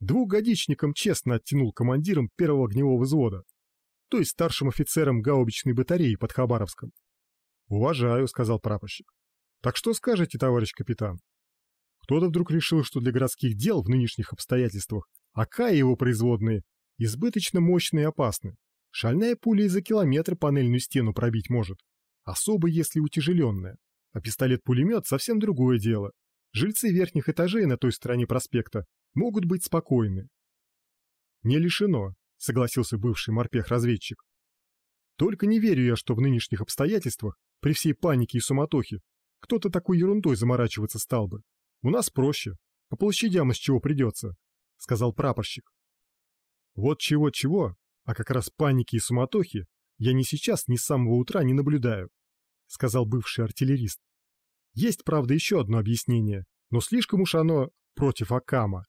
Двухгодичником честно оттянул командиром первого огневого взвода, то есть старшим офицером гаубичной батареи под Хабаровском. «Уважаю», — сказал прапорщик. «Так что скажете, товарищ капитан?» Кто-то вдруг решил, что для городских дел в нынешних обстоятельствах АК и его производные избыточно мощные и опасны. Шальная пуля из за километра панельную стену пробить может, особо если утяжеленная. А пистолет-пулемет совсем другое дело. Жильцы верхних этажей на той стороне проспекта могут быть спокойны. Не лишено, согласился бывший морпех-разведчик. Только не верю я, что в нынешних обстоятельствах, при всей панике и суматохе, кто-то такой ерундой заморачиваться стал бы. У нас проще, по площадям из чего придется, сказал прапорщик. Вот чего-чего, а как раз паники и суматохи я ни сейчас, ни с самого утра не наблюдаю, сказал бывший артиллерист. Есть, правда, еще одно объяснение, но слишком уж оно против Акама.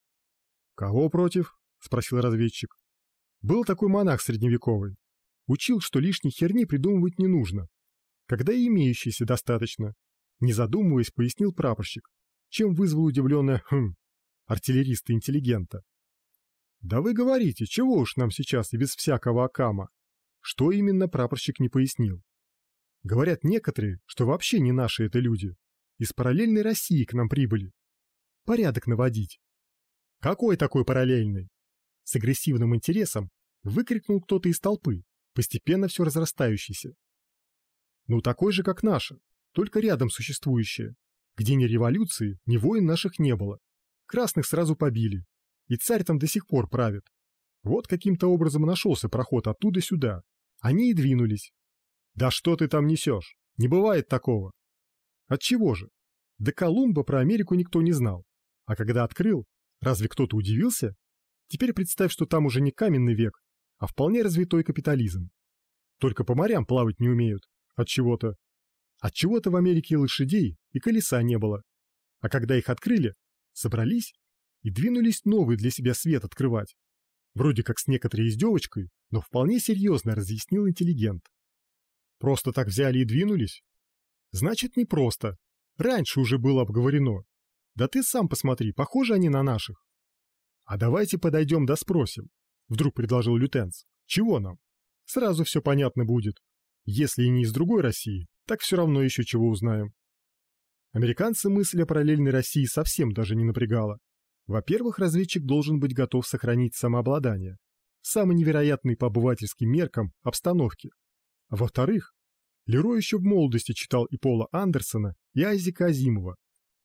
Кого против? спросил разведчик. Был такой монах средневековый. Учил, что лишней херни придумывать не нужно, когда и имеющейся достаточно. Не задумываясь, пояснил прапорщик, чем вызвал удивленное «хм» артиллериста-интеллигента. Да вы говорите, чего уж нам сейчас и без всякого Акама? Что именно прапорщик не пояснил. Говорят некоторые, что вообще не наши это люди. Из параллельной России к нам прибыли. Порядок наводить. Какой такой параллельный? С агрессивным интересом выкрикнул кто-то из толпы, постепенно все разрастающийся. Ну такой же, как наша, только рядом существующая, где ни революции, ни войн наших не было. Красных сразу побили, и царь там до сих пор правит. Вот каким-то образом нашелся проход оттуда сюда. Они и двинулись. Да что ты там несешь? Не бывает такого. Отчего же? До Колумба про Америку никто не знал. А когда открыл, разве кто-то удивился? Теперь представь, что там уже не каменный век, а вполне развитой капитализм. Только по морям плавать не умеют. От чего-то. От чего-то в Америке лошадей и колеса не было. А когда их открыли, собрались и двинулись новый для себя свет открывать. Вроде как с некоторой издевочкой, но вполне серьезно разъяснил интеллигент. Просто так взяли и двинулись? Значит, не просто. Раньше уже было обговорено. Да ты сам посмотри, похожи они на наших. А давайте подойдем да спросим, вдруг предложил лютенц. Чего нам? Сразу все понятно будет. Если и не из другой России, так все равно еще чего узнаем. Американцы мысль о параллельной России совсем даже не напрягала. Во-первых, разведчик должен быть готов сохранить самообладание в самой невероятной по обывательским меркам обстановке. А во-вторых, Лерой еще в молодости читал и Пола Андерсона, и Айзека Азимова.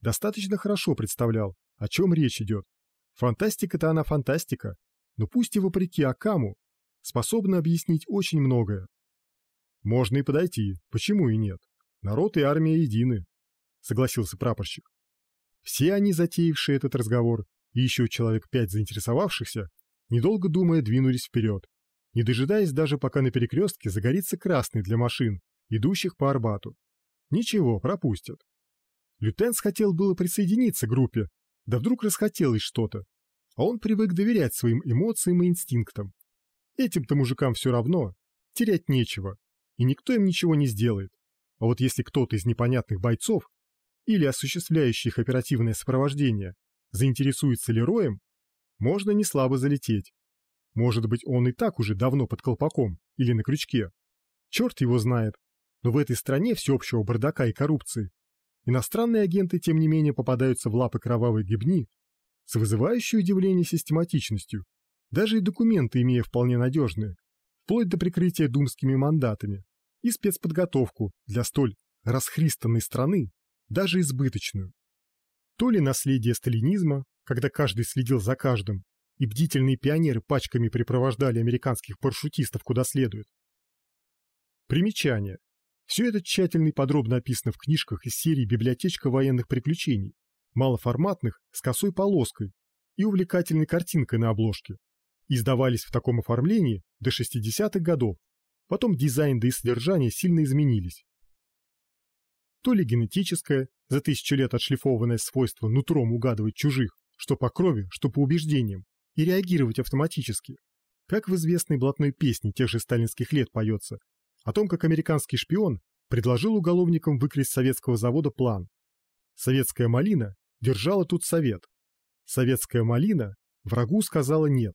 Достаточно хорошо представлял, о чем речь идет. Фантастика-то она фантастика, но пусть и вопреки Акаму, способна объяснить очень многое. Можно и подойти, почему и нет. Народ и армия едины, согласился прапорщик. Все они, затеявшие этот разговор, и еще человек пять заинтересовавшихся, недолго думая, двинулись вперед, не дожидаясь даже, пока на перекрестке загорится красный для машин, идущих по Арбату. Ничего, пропустят. Лютенс хотел было присоединиться к группе, Да вдруг расхотелось что-то, а он привык доверять своим эмоциям и инстинктам. Этим-то мужикам все равно, терять нечего, и никто им ничего не сделает. А вот если кто-то из непонятных бойцов или осуществляющих оперативное сопровождение заинтересуется Лероем, можно не слабо залететь. Может быть, он и так уже давно под колпаком или на крючке. Черт его знает. Но в этой стране всеобщего бардака и коррупции иностранные агенты, тем не менее, попадаются в лапы кровавой гибни с вызывающей удивление систематичностью, даже и документы имея вполне надежные, вплоть до прикрытия думскими мандатами, и спецподготовку для столь расхристанной страны, даже избыточную. То ли наследие сталинизма, когда каждый следил за каждым, и бдительные пионеры пачками припровождали американских парашютистов куда следует. Примечание. Все это тщательно и подробно описано в книжках из серии «Библиотечка военных приключений», малоформатных, с косой полоской и увлекательной картинкой на обложке. Издавались в таком оформлении до 60-х годов, потом дизайн да и содержание сильно изменились. То ли генетическое, за тысячу лет отшлифованное свойство нутром угадывать чужих, что по крови, что по убеждениям, и реагировать автоматически. Как в известной блатной песне тех же сталинских лет поется, о том, как американский шпион предложил уголовникам выкрасть советского завода план. Советская малина держала тут совет. Советская малина врагу сказала нет.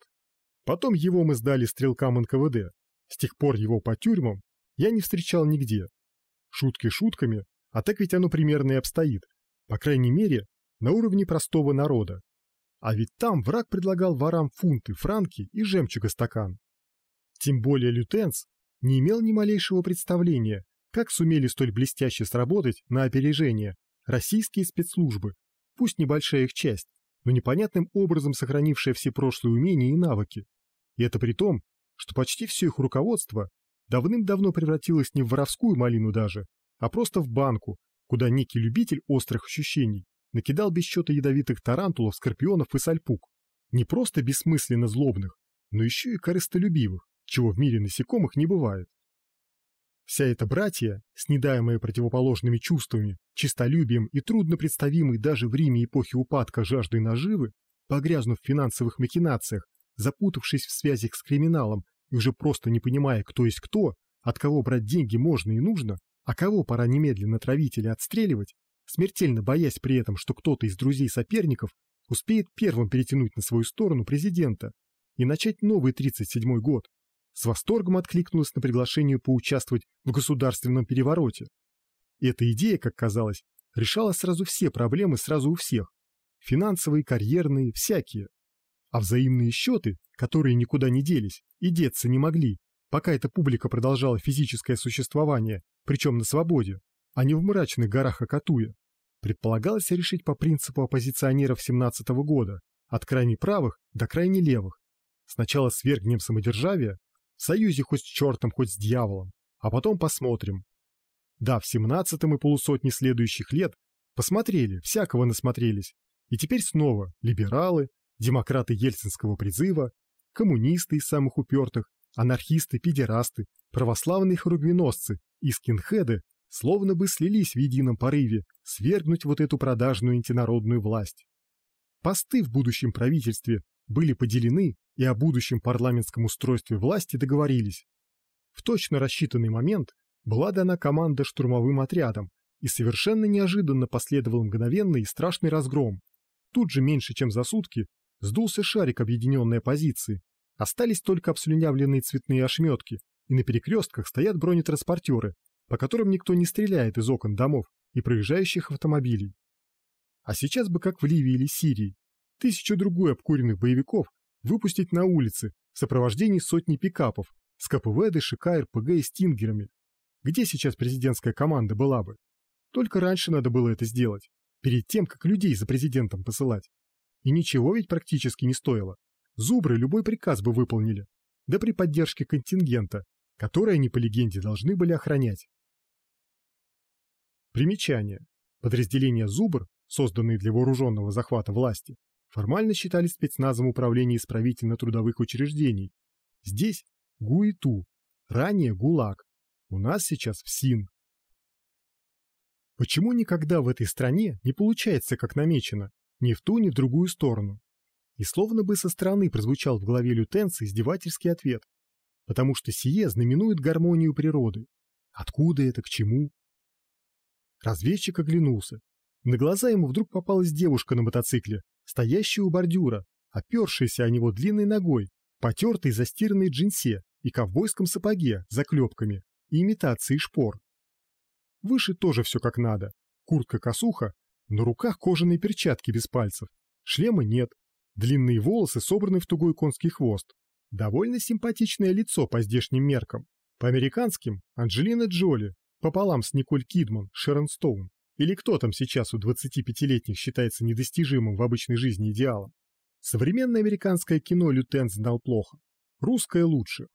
Потом его мы сдали стрелкам НКВД. С тех пор его по тюрьмам я не встречал нигде. Шутки шутками, а так ведь оно примерно и обстоит. По крайней мере, на уровне простого народа. А ведь там враг предлагал ворам фунты, франки и жемчуга стакан. Тем более лютенц не имел ни малейшего представления, как сумели столь блестяще сработать на опережение российские спецслужбы, пусть небольшая их часть, но непонятным образом сохранившая все прошлые умения и навыки. И это при том, что почти все их руководство давным-давно превратилось не в воровскую малину даже, а просто в банку, куда некий любитель острых ощущений накидал без счета ядовитых тарантулов, скорпионов и сальпук. Не просто бессмысленно злобных, но еще и корыстолюбивых, чего в мире насекомых не бывает. Вся эта братья, снедаемая противоположными чувствами, чистолюбием и трудно представимой даже в Риме эпохи упадка жаждой наживы, погрязнув в финансовых махинациях, запутавшись в связях с криминалом и уже просто не понимая, кто есть кто, от кого брать деньги можно и нужно, а кого пора немедленно травить или отстреливать, смертельно боясь при этом, что кто-то из друзей-соперников успеет первым перетянуть на свою сторону президента и начать новый 37-й год, с восторгом откликнулась на приглашение поучаствовать в государственном перевороте. Эта идея, как казалось, решала сразу все проблемы сразу у всех. Финансовые, карьерные, всякие. А взаимные счеты, которые никуда не делись и деться не могли, пока эта публика продолжала физическое существование, причем на свободе, а не в мрачных горах Акатуя, предполагалось решить по принципу оппозиционеров 17 -го года, от крайне правых до крайне левых. Сначала свергнем самодержавие, в союзе хоть с чертом, хоть с дьяволом, а потом посмотрим. Да, в 17 и полусотни следующих лет посмотрели, всякого насмотрелись, и теперь снова либералы, демократы ельцинского призыва, коммунисты из самых упертых, анархисты, педерасты, православные хоругвеносцы и скинхеды словно бы слились в едином порыве свергнуть вот эту продажную антинародную власть. Посты в будущем правительстве были поделены и о будущем парламентском устройстве власти договорились. В точно рассчитанный момент была дана команда штурмовым отрядам, и совершенно неожиданно последовал мгновенный и страшный разгром. Тут же меньше чем за сутки сдулся шарик объединенной оппозиции, остались только обслюнявленные цветные ошметки, и на перекрестках стоят бронетранспортеры, по которым никто не стреляет из окон домов и проезжающих автомобилей. А сейчас бы как в Ливии или Сирии, тысячу другой обкуренных боевиков выпустить на улицы в сопровождении сотни пикапов с КПВ, ДШК, РПГ и стингерами. Где сейчас президентская команда была бы? Только раньше надо было это сделать, перед тем, как людей за президентом посылать. И ничего ведь практически не стоило. Зубры любой приказ бы выполнили, да при поддержке контингента, который они по легенде должны были охранять. Примечание. Подразделения «Зубр», созданные для вооруженного захвата власти, формально считались спецназом управления исправительно-трудовых учреждений. Здесь ГУИТУ, ранее ГУЛАГ, у нас сейчас ФСИН. Почему никогда в этой стране не получается, как намечено, ни в ту, ни в другую сторону. И словно бы со стороны прозвучал в голове лютенца издевательский ответ, потому что сие знаменует гармонию природы. Откуда это, к чему? Разведчик оглянулся. На глаза ему вдруг попалась девушка на мотоцикле, стоящая у бордюра, опершаяся о него длинной ногой, потертой застиранной джинсе и ковбойском сапоге с заклепками и имитацией шпор. Выше тоже все как надо. Куртка-косуха, на руках кожаные перчатки без пальцев, шлема нет, длинные волосы собраны в тугой конский хвост. Довольно симпатичное лицо по здешним меркам. По американским – Анджелина Джоли, пополам с Николь Кидман, Шерон Стоун. Или кто там сейчас у 25-летних считается недостижимым в обычной жизни идеалом. Современное американское кино Лютен знал плохо. Русское лучше.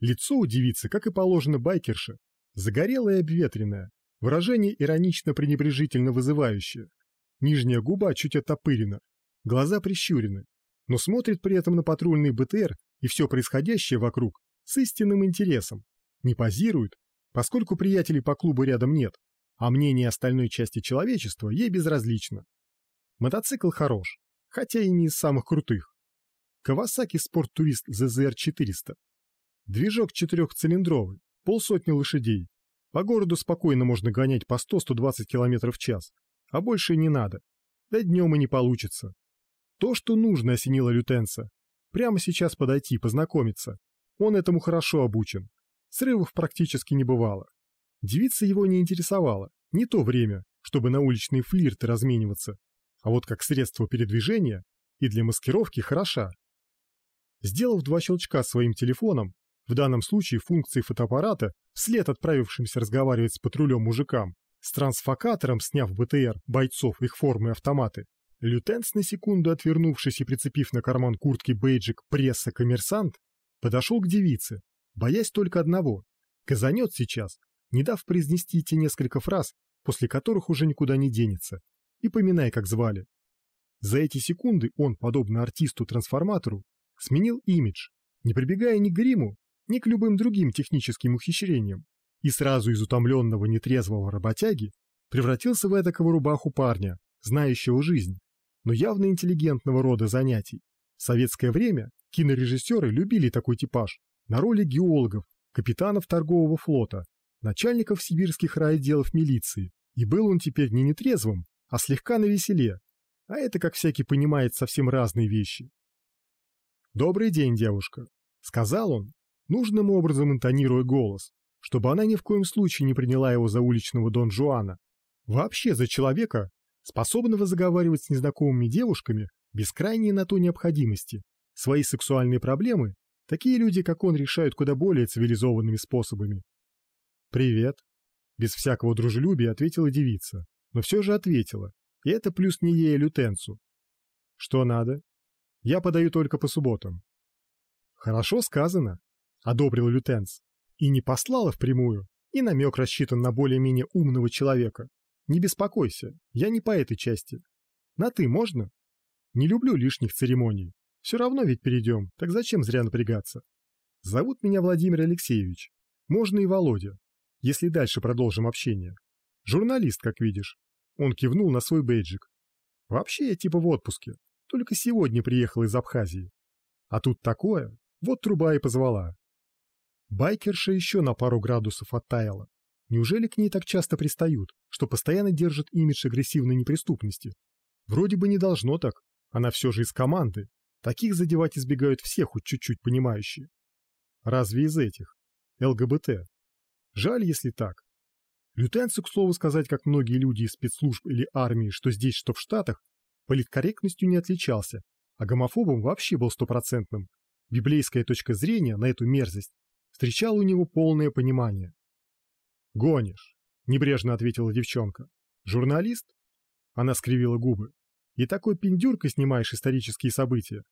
Лицо у девицы, как и положено байкерше, загорелое и обветренное, выражение иронично-пренебрежительно вызывающее. Нижняя губа чуть оттопырена, глаза прищурены, но смотрит при этом на патрульный БТР и все происходящее вокруг с истинным интересом. Не позирует, поскольку приятелей по клубу рядом нет, а мнение остальной части человечества ей безразлично. Мотоцикл хорош, хотя и не из самых крутых. Kawasaki Sport Tourist ZZR400. Движок четырехцилиндровый, полсотни лошадей. По городу спокойно можно гонять по 100-120 км в час, а больше не надо. Да днем и не получится. То, что нужно, осенило лютенца. Прямо сейчас подойти, познакомиться. Он этому хорошо обучен. Срывов практически не бывало. Девица его не интересовала. Не то время, чтобы на уличные флирты размениваться. А вот как средство передвижения и для маскировки хороша. Сделав два щелчка своим телефоном, в данном случае функции фотоаппарата, вслед отправившимся разговаривать с патрулем мужикам, с трансфокатором, сняв БТР, бойцов, их формы и автоматы, лютенс на секунду отвернувшись и прицепив на карман куртки бейджик «Пресса коммерсант», подошел к девице, боясь только одного – казанет сейчас, не дав произнести те несколько фраз, после которых уже никуда не денется, и поминай, как звали. За эти секунды он, подобно артисту-трансформатору, сменил имидж, не прибегая ни к гриму, ни к любым другим техническим ухищрениям, и сразу из утомленного нетрезвого работяги превратился в эдакого рубаху парня, знающего жизнь, но явно интеллигентного рода занятий. В советское время кинорежиссеры любили такой типаж на роли геологов, капитанов торгового флота, начальников сибирских райотделов милиции, и был он теперь не нетрезвым, а слегка навеселе, а это, как всякий понимает, совсем разные вещи. «Добрый день, девушка», — сказал он, нужным образом интонируя голос, чтобы она ни в коем случае не приняла его за уличного Дон Жуана. Вообще за человека, способного заговаривать с незнакомыми девушками без крайней на то необходимости. Свои сексуальные проблемы такие люди, как он, решают куда более цивилизованными способами. «Привет», — без всякого дружелюбия ответила девица, но все же ответила, и это плюс не ей, а лютенцу. «Что надо?» «Я подаю только по субботам». «Хорошо сказано», одобрил лютенс, и не послала впрямую, и намек рассчитан на более-менее умного человека. Не беспокойся, я не по этой части. На «ты» можно? Не люблю лишних церемоний. Все равно ведь перейдем, так зачем зря напрягаться? Зовут меня Владимир Алексеевич. Можно и Володя, если дальше продолжим общение. Журналист, как видишь. Он кивнул на свой бейджик. Вообще я типа в отпуске. Только сегодня приехал из Абхазии. А тут такое. Вот труба и позвала. Байкерша еще на пару градусов оттаяла. Неужели к ней так часто пристают, что постоянно держат имидж агрессивной неприступности? Вроде бы не должно так, она все же из команды. Таких задевать избегают все хоть чуть-чуть понимающие. Разве из этих? ЛГБТ. Жаль, если так. Лютенцу, к слову сказать, как многие люди из спецслужб или армии, что здесь, что в Штатах, политкорректностью не отличался, а гомофобом вообще был стопроцентным. Библейская точка зрения на эту мерзость встречал у него полное понимание. «Гонишь», — небрежно ответила девчонка. «Журналист?» Она скривила губы. «И такой пиндюркой снимаешь исторические события.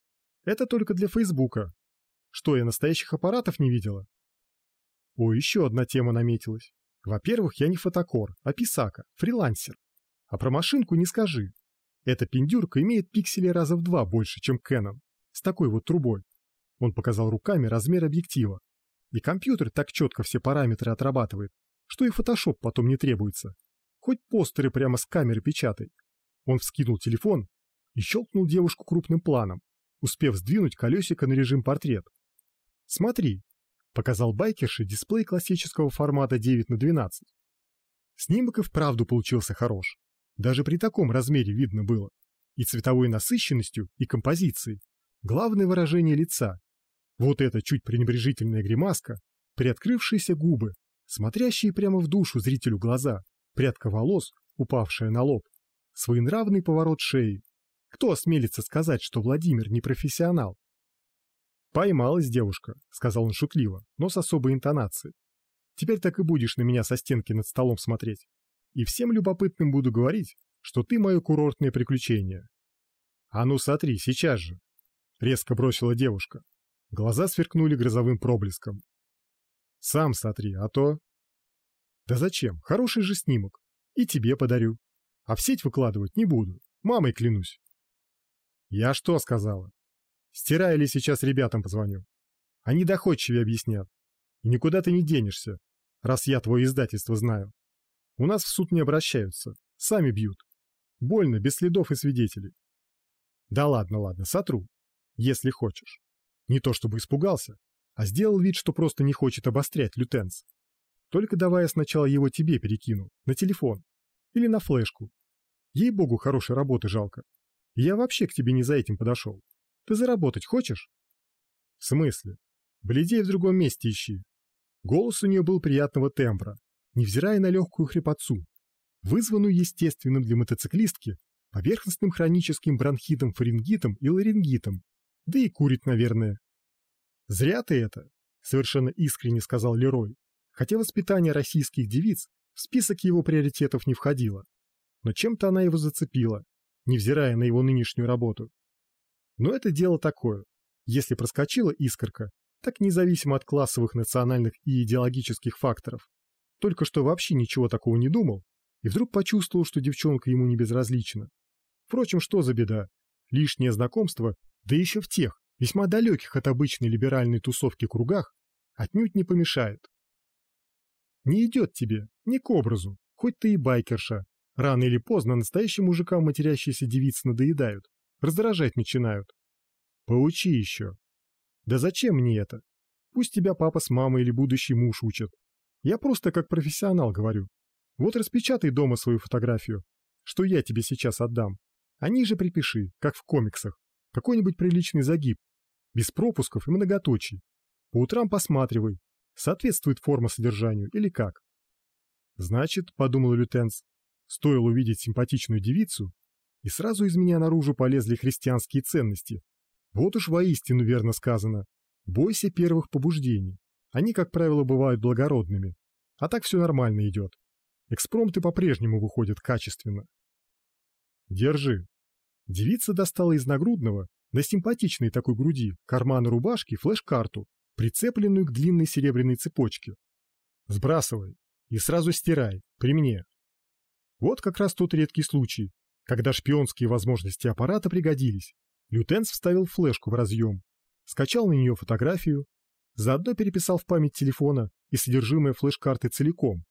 Это только для Фейсбука. Что, я настоящих аппаратов не видела?» О, еще одна тема наметилась. Во-первых, я не фотокор, а писака, фрилансер. А про машинку не скажи. Эта пиндюрка имеет пиксели раза в два больше, чем Canon. С такой вот трубой. Он показал руками размер объектива. И компьютер так четко все параметры отрабатывает, что и фотошоп потом не требуется. Хоть постеры прямо с камеры печатай. Он вскинул телефон и щелкнул девушку крупным планом, успев сдвинуть колесико на режим портрет. «Смотри», — показал байкерши дисплей классического формата 9 на 12. Снимок и вправду получился хорош. Даже при таком размере видно было. И цветовой насыщенностью, и композицией. Главное выражение лица. Вот эта чуть пренебрежительная гримаска, приоткрывшиеся губы, смотрящие прямо в душу зрителю глаза, прядка волос, упавшая на лоб, своенравный поворот шеи. Кто осмелится сказать, что Владимир не профессионал? «Поймалась девушка», — сказал он шутливо, но с особой интонацией. «Теперь так и будешь на меня со стенки над столом смотреть. И всем любопытным буду говорить, что ты мое курортное приключение». «А ну сотри, сейчас же!» — резко бросила девушка. Глаза сверкнули грозовым проблеском. «Сам сотри, а то...» «Да зачем? Хороший же снимок. И тебе подарю. А в сеть выкладывать не буду. Мамой клянусь». «Я что сказала? Стирай или сейчас ребятам позвоню. Они доходчивее объяснят. И никуда ты не денешься, раз я твое издательство знаю. У нас в суд не обращаются, сами бьют. Больно, без следов и свидетелей. Да ладно, ладно, сотру, если хочешь. Не то чтобы испугался, а сделал вид, что просто не хочет обострять лютенс. Только давай я сначала его тебе перекину, на телефон. Или на флешку. Ей-богу, хорошей работы жалко. Я вообще к тебе не за этим подошел. Ты заработать хочешь? В смысле? Бледей в другом месте ищи. Голос у нее был приятного тембра, невзирая на легкую хрипотцу, вызванную естественным для мотоциклистки поверхностным хроническим бронхитом, фарингитом и ларингитом, да и курит, наверное. «Зря ты это», — совершенно искренне сказал Лерой, хотя воспитание российских девиц в список его приоритетов не входило. Но чем-то она его зацепила, невзирая на его нынешнюю работу. Но это дело такое. Если проскочила искорка, так независимо от классовых, национальных и идеологических факторов. Только что вообще ничего такого не думал, и вдруг почувствовал, что девчонка ему не безразлична. Впрочем, что за беда? Лишнее знакомство, да еще в тех, весьма далеких от обычной либеральной тусовки кругах, отнюдь не помешает. Не идет тебе, не к образу, хоть ты и байкерша. Рано или поздно настоящим мужикам матерящиеся девицы надоедают раздражать начинают. Поучи еще. Да зачем мне это? Пусть тебя папа с мамой или будущий муж учат. Я просто как профессионал говорю. Вот распечатай дома свою фотографию, что я тебе сейчас отдам. А ниже припиши, как в комиксах, какой-нибудь приличный загиб, без пропусков и многоточий. По утрам посматривай, соответствует форма содержанию или как. Значит, подумал Лютенс, стоило увидеть симпатичную девицу, и сразу из меня наружу полезли христианские ценности. Вот уж воистину верно сказано. Бойся первых побуждений. Они, как правило, бывают благородными. А так все нормально идет. Экспромты по-прежнему выходят качественно. Держи. Девица достала из нагрудного, на симпатичной такой груди, кармана рубашки флеш-карту, прицепленную к длинной серебряной цепочке. Сбрасывай и сразу стирай, при мне. Вот как раз тот редкий случай, когда шпионские возможности аппарата пригодились, Лютенс вставил флешку в разъем, скачал на нее фотографию, заодно переписал в память телефона и содержимое флеш-карты целиком.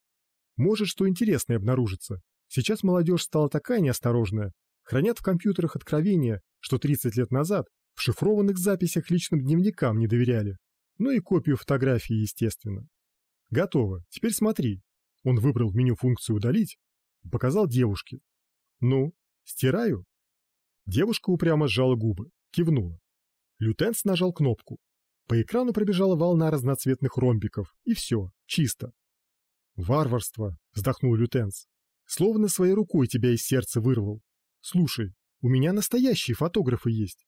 Может, что интересное обнаружится. Сейчас молодежь стала такая неосторожная, хранят в компьютерах откровения, что 30 лет назад в шифрованных записях личным дневникам не доверяли. Ну и копию фотографии, естественно. Готово. Теперь смотри. Он выбрал в меню функцию «Удалить», показал девушке. Ну, Стираю. Девушка упрямо сжала губы, кивнула. Лютенс нажал кнопку. По экрану пробежала волна разноцветных ромбиков, и все, чисто. «Варварство!» — вздохнул Лютенс. «Словно своей рукой тебя из сердца вырвал. Слушай, у меня настоящие фотографы есть.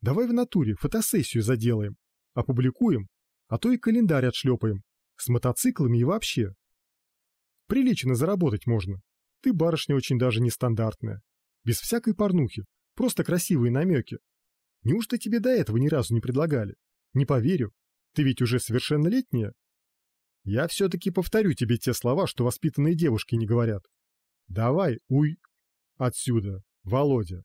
Давай в натуре фотосессию заделаем, опубликуем, а то и календарь отшлепаем, с мотоциклами и вообще. Прилично заработать можно. Ты барышня очень даже нестандартная. Без всякой порнухи, просто красивые намеки. Неужто тебе до этого ни разу не предлагали? Не поверю. Ты ведь уже совершеннолетняя? Я все-таки повторю тебе те слова, что воспитанные девушки не говорят. Давай, уй, отсюда, Володя.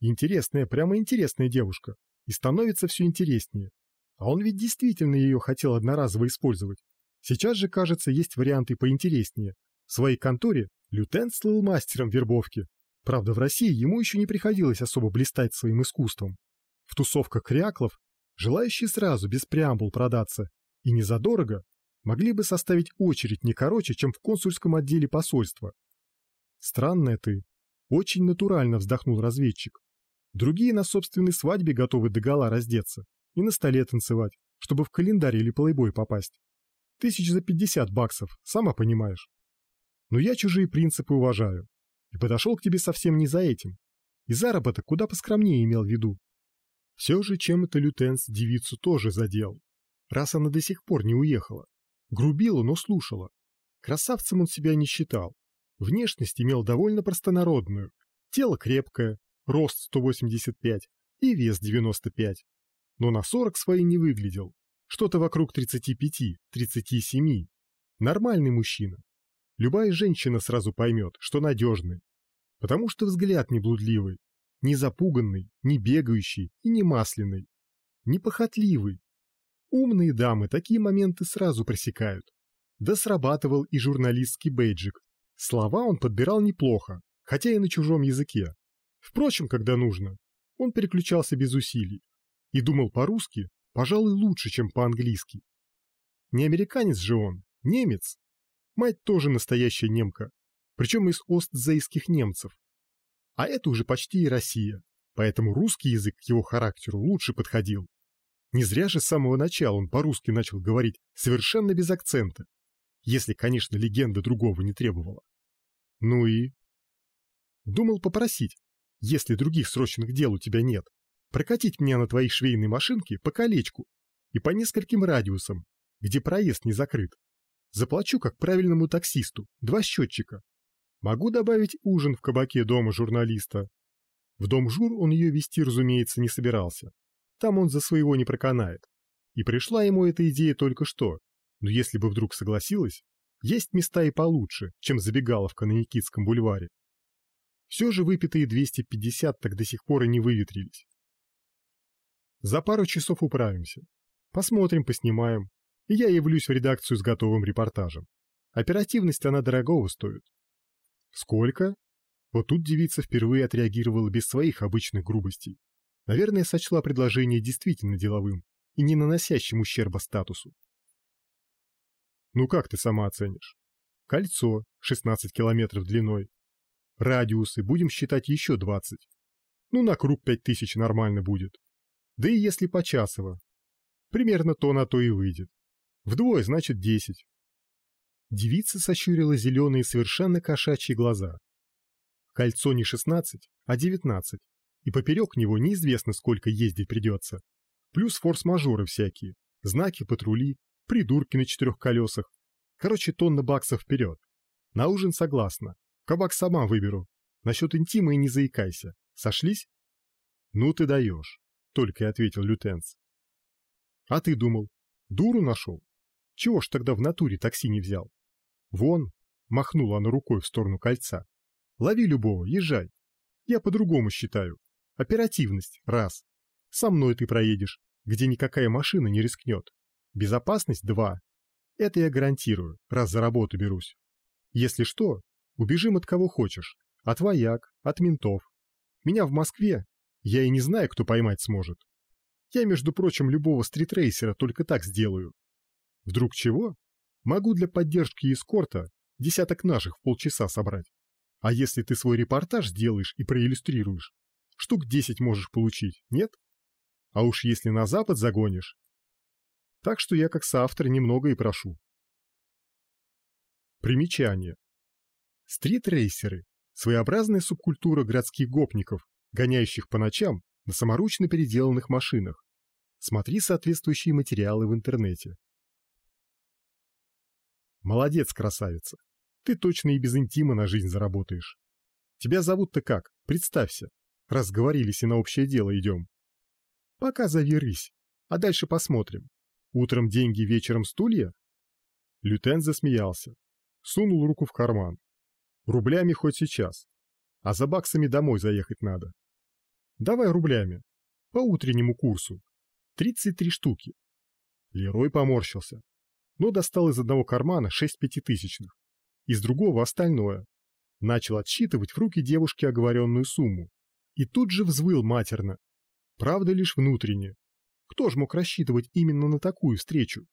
Интересная, прямо интересная девушка. И становится все интереснее. А он ведь действительно ее хотел одноразово использовать. Сейчас же, кажется, есть варианты поинтереснее. В своей конторе Лютен слыл мастером вербовки, Правда, в России ему еще не приходилось особо блистать своим искусством. В тусовках кряклов, желающие сразу, без преамбул продаться, и не задорого, могли бы составить очередь не короче, чем в консульском отделе посольства. Странная ты. Очень натурально вздохнул разведчик. Другие на собственной свадьбе готовы догола раздеться и на столе танцевать, чтобы в календарь или плейбой попасть. Тысяч за пятьдесят баксов, сама понимаешь. Но я чужие принципы уважаю. И подошел к тебе совсем не за этим. И заработок куда поскромнее имел в виду. Все же чем это лютенс девицу тоже задел. Раз она до сих пор не уехала. Грубила, но слушала. Красавцем он себя не считал. Внешность имел довольно простонародную. Тело крепкое, рост 185 и вес 95. Но на 40 свои не выглядел. Что-то вокруг 35-37. Нормальный мужчина. Любая женщина сразу поймет, что надежный. Потому что взгляд не блудливый, не запуганный, не бегающий и не масляный. Не похотливый. Умные дамы такие моменты сразу просекают. Да срабатывал и журналистский бейджик. Слова он подбирал неплохо, хотя и на чужом языке. Впрочем, когда нужно, он переключался без усилий и думал по-русски, пожалуй, лучше, чем по-английски. Не американец же он, немец. Мать тоже настоящая немка, причем из остзейских немцев. А это уже почти и Россия, поэтому русский язык к его характеру лучше подходил. Не зря же с самого начала он по-русски начал говорить совершенно без акцента, если, конечно, легенда другого не требовала. Ну и... Думал попросить, если других срочных дел у тебя нет, прокатить меня на твоей швейной машинке по колечку и по нескольким радиусам, где проезд не закрыт. Заплачу как правильному таксисту, два счетчика. Могу добавить ужин в кабаке дома журналиста. В дом жур он ее вести, разумеется, не собирался. Там он за своего не проканает. И пришла ему эта идея только что. Но если бы вдруг согласилась, есть места и получше, чем забегаловка на Никитском бульваре. Все же выпитые 250 так до сих пор и не выветрились. За пару часов управимся. Посмотрим, поснимаем. И я явлюсь в редакцию с готовым репортажем. Оперативность она дорогого стоит. Сколько? Вот тут девица впервые отреагировала без своих обычных грубостей. Наверное, сочла предложение действительно деловым и не наносящим ущерба статусу. Ну как ты сама оценишь? Кольцо 16 километров длиной. Радиусы будем считать еще 20. Ну на круг 5000 нормально будет. Да и если почасово. Примерно то на то и выйдет. Вдвое значит 10. Девица сощурила зеленые совершенно кошачьи глаза. Кольцо не 16, а 19 и поперек него неизвестно, сколько ездить придется. Плюс форс-мажоры всякие, знаки патрули, придурки на четырех колесах. Короче, тонна баксов вперед. На ужин согласна. Кабак сама выберу. Насчет интима и не заикайся. Сошлись? Ну ты даешь, только и ответил лютенц. А ты думал, дуру нашел? Чего ж тогда в натуре такси не взял? Вон, махнула она рукой в сторону кольца. Лови любого, езжай. Я по-другому считаю. Оперативность – раз. Со мной ты проедешь, где никакая машина не рискнет. Безопасность – два. Это я гарантирую, раз за работу берусь. Если что, убежим от кого хочешь. От вояк, от ментов. Меня в Москве, я и не знаю, кто поймать сможет. Я, между прочим, любого стритрейсера только так сделаю. Вдруг чего? Могу для поддержки эскорта десяток наших в полчаса собрать. А если ты свой репортаж сделаешь и проиллюстрируешь, штук десять можешь получить, нет? А уж если на запад загонишь. Так что я как соавтор немного и прошу. Примечание. Стритрейсеры – своеобразная субкультура городских гопников, гоняющих по ночам на саморучно переделанных машинах. Смотри соответствующие материалы в интернете. Молодец, красавица. Ты точно и без интима на жизнь заработаешь. Тебя зовут-то как? Представься раз сговорились и на общее дело идем. Пока зови рысь, а дальше посмотрим. Утром деньги, вечером стулья? Лютен засмеялся, сунул руку в карман. Рублями хоть сейчас, а за баксами домой заехать надо. Давай рублями, по утреннему курсу. 33 штуки. Лерой поморщился, но достал из одного кармана шесть пятитысячных, из другого остальное. Начал отсчитывать в руки девушки оговоренную сумму. И тут же взвыл матерно. Правда, лишь внутренне. Кто ж мог рассчитывать именно на такую встречу?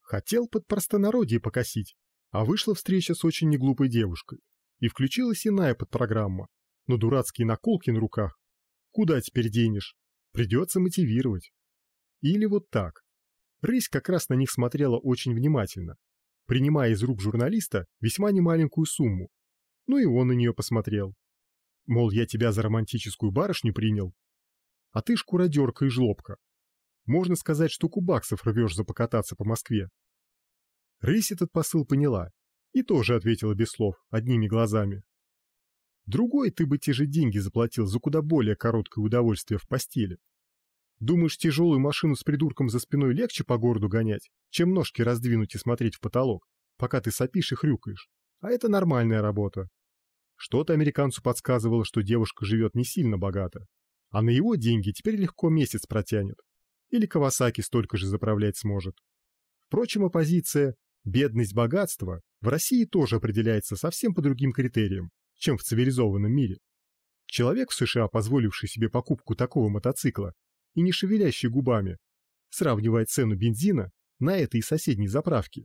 Хотел под простонародье покосить, а вышла встреча с очень неглупой девушкой. И включилась иная подпрограмма. Но дурацкие наколки на руках. Куда теперь денешь? Придется мотивировать. Или вот так. Рысь как раз на них смотрела очень внимательно, принимая из рук журналиста весьма немаленькую сумму. Ну и он на нее посмотрел. Мол, я тебя за романтическую барышню принял. А ты шкуродерка и жлобка. Можно сказать, штуку баксов рвешь за покататься по Москве. Рысь этот посыл поняла и тоже ответила без слов, одними глазами. Другой ты бы те же деньги заплатил за куда более короткое удовольствие в постели. Думаешь, тяжелую машину с придурком за спиной легче по городу гонять, чем ножки раздвинуть и смотреть в потолок, пока ты сопишь и хрюкаешь? А это нормальная работа. Что-то американцу подсказывало, что девушка живет не сильно богато, а на его деньги теперь легко месяц протянет. Или Кавасаки столько же заправлять сможет. Впрочем, оппозиция «бедность-богатство» в России тоже определяется совсем по другим критериям, чем в цивилизованном мире. Человек в США, позволивший себе покупку такого мотоцикла, и не шевелящий губами, сравнивая цену бензина на этой и соседней заправке,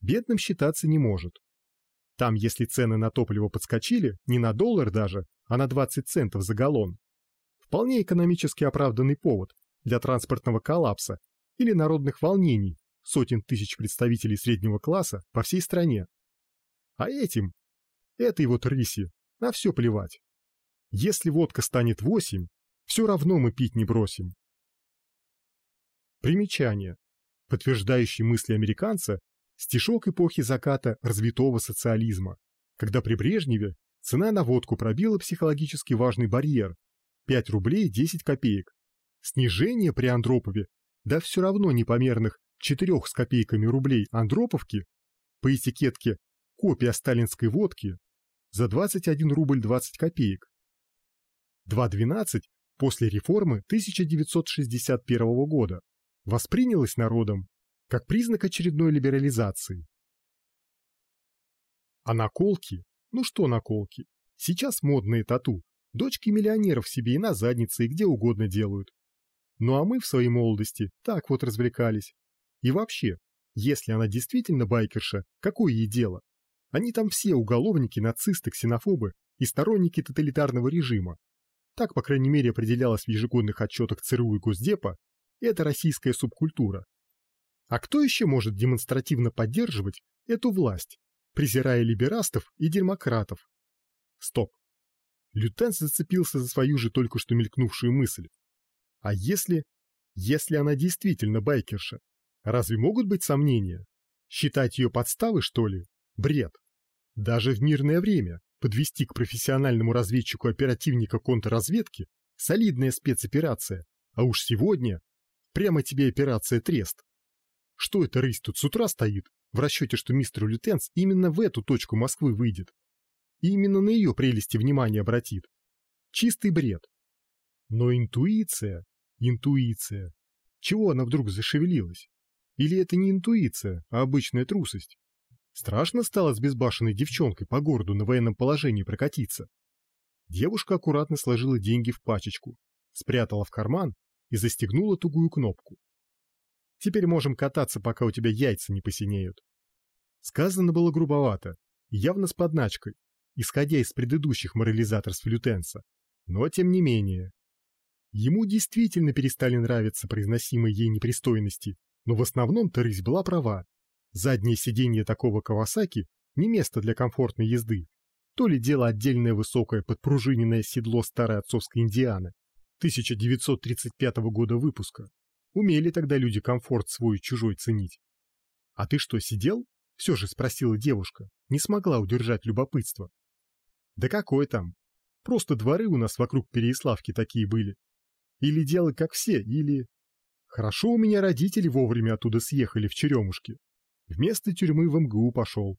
бедным считаться не может. Там, если цены на топливо подскочили не на доллар даже, а на 20 центов за галлон, вполне экономически оправданный повод для транспортного коллапса или народных волнений сотен тысяч представителей среднего класса по всей стране. А этим, этой вот рыси, на все плевать. Если водка станет 8, все равно мы пить не бросим. Примечание. Подтверждающий мысли американца стишок эпохи заката развитого социализма, когда при Брежневе цена на водку пробила психологически важный барьер – 5 рублей 10 копеек. Снижение при Андропове, да все равно непомерных 4 с копейками рублей Андроповки, по этикетке «Копия сталинской водки» за 21 рубль 20 копеек. 2.12 после реформы 1961 года воспринялось народом как признак очередной либерализации. А наколки? Ну что наколки? Сейчас модные тату. Дочки миллионеров себе и на заднице, и где угодно делают. Ну а мы в своей молодости так вот развлекались. И вообще, если она действительно байкерша, какое ей дело? Они там все уголовники, нацисты, ксенофобы и сторонники тоталитарного режима. Так, по крайней мере, определялось в ежегодных отчетах ЦРУ и Госдепа это российская субкультура. А кто еще может демонстративно поддерживать эту власть, презирая либерастов и демократов? Стоп. Лютенс зацепился за свою же только что мелькнувшую мысль. А если... если она действительно байкерша? Разве могут быть сомнения? Считать ее подставой, что ли? Бред. Даже в мирное время подвести к профессиональному разведчику оперативника контрразведки солидная спецоперация, а уж сегодня Прямо тебе операция Трест. Что это рысь тут с утра стоит, в расчете, что мистер Лютенс именно в эту точку Москвы выйдет? И именно на ее прелести внимание обратит. Чистый бред. Но интуиция, интуиция. Чего она вдруг зашевелилась? Или это не интуиция, а обычная трусость? Страшно стало с безбашенной девчонкой по городу на военном положении прокатиться. Девушка аккуратно сложила деньги в пачечку, спрятала в карман и застегнула тугую кнопку. Теперь можем кататься, пока у тебя яйца не посинеют. Сказано было грубовато, явно с подначкой, исходя из предыдущих морализаторств лютенса, но тем не менее. Ему действительно перестали нравиться произносимые ей непристойности, но в основном-то рысь была права. Заднее сиденье такого Кавасаки не место для комфортной езды, то ли дело отдельное высокое подпружиненное седло старой отцовской Индианы, 1935 года выпуска. Умели тогда люди комфорт свой чужой ценить. «А ты что, сидел?» — все же спросила девушка, не смогла удержать любопытство. «Да какой там? Просто дворы у нас вокруг Переяславки такие были. Или дело как все, или... Хорошо у меня родители вовремя оттуда съехали в Черемушки. Вместо тюрьмы в МГУ пошел.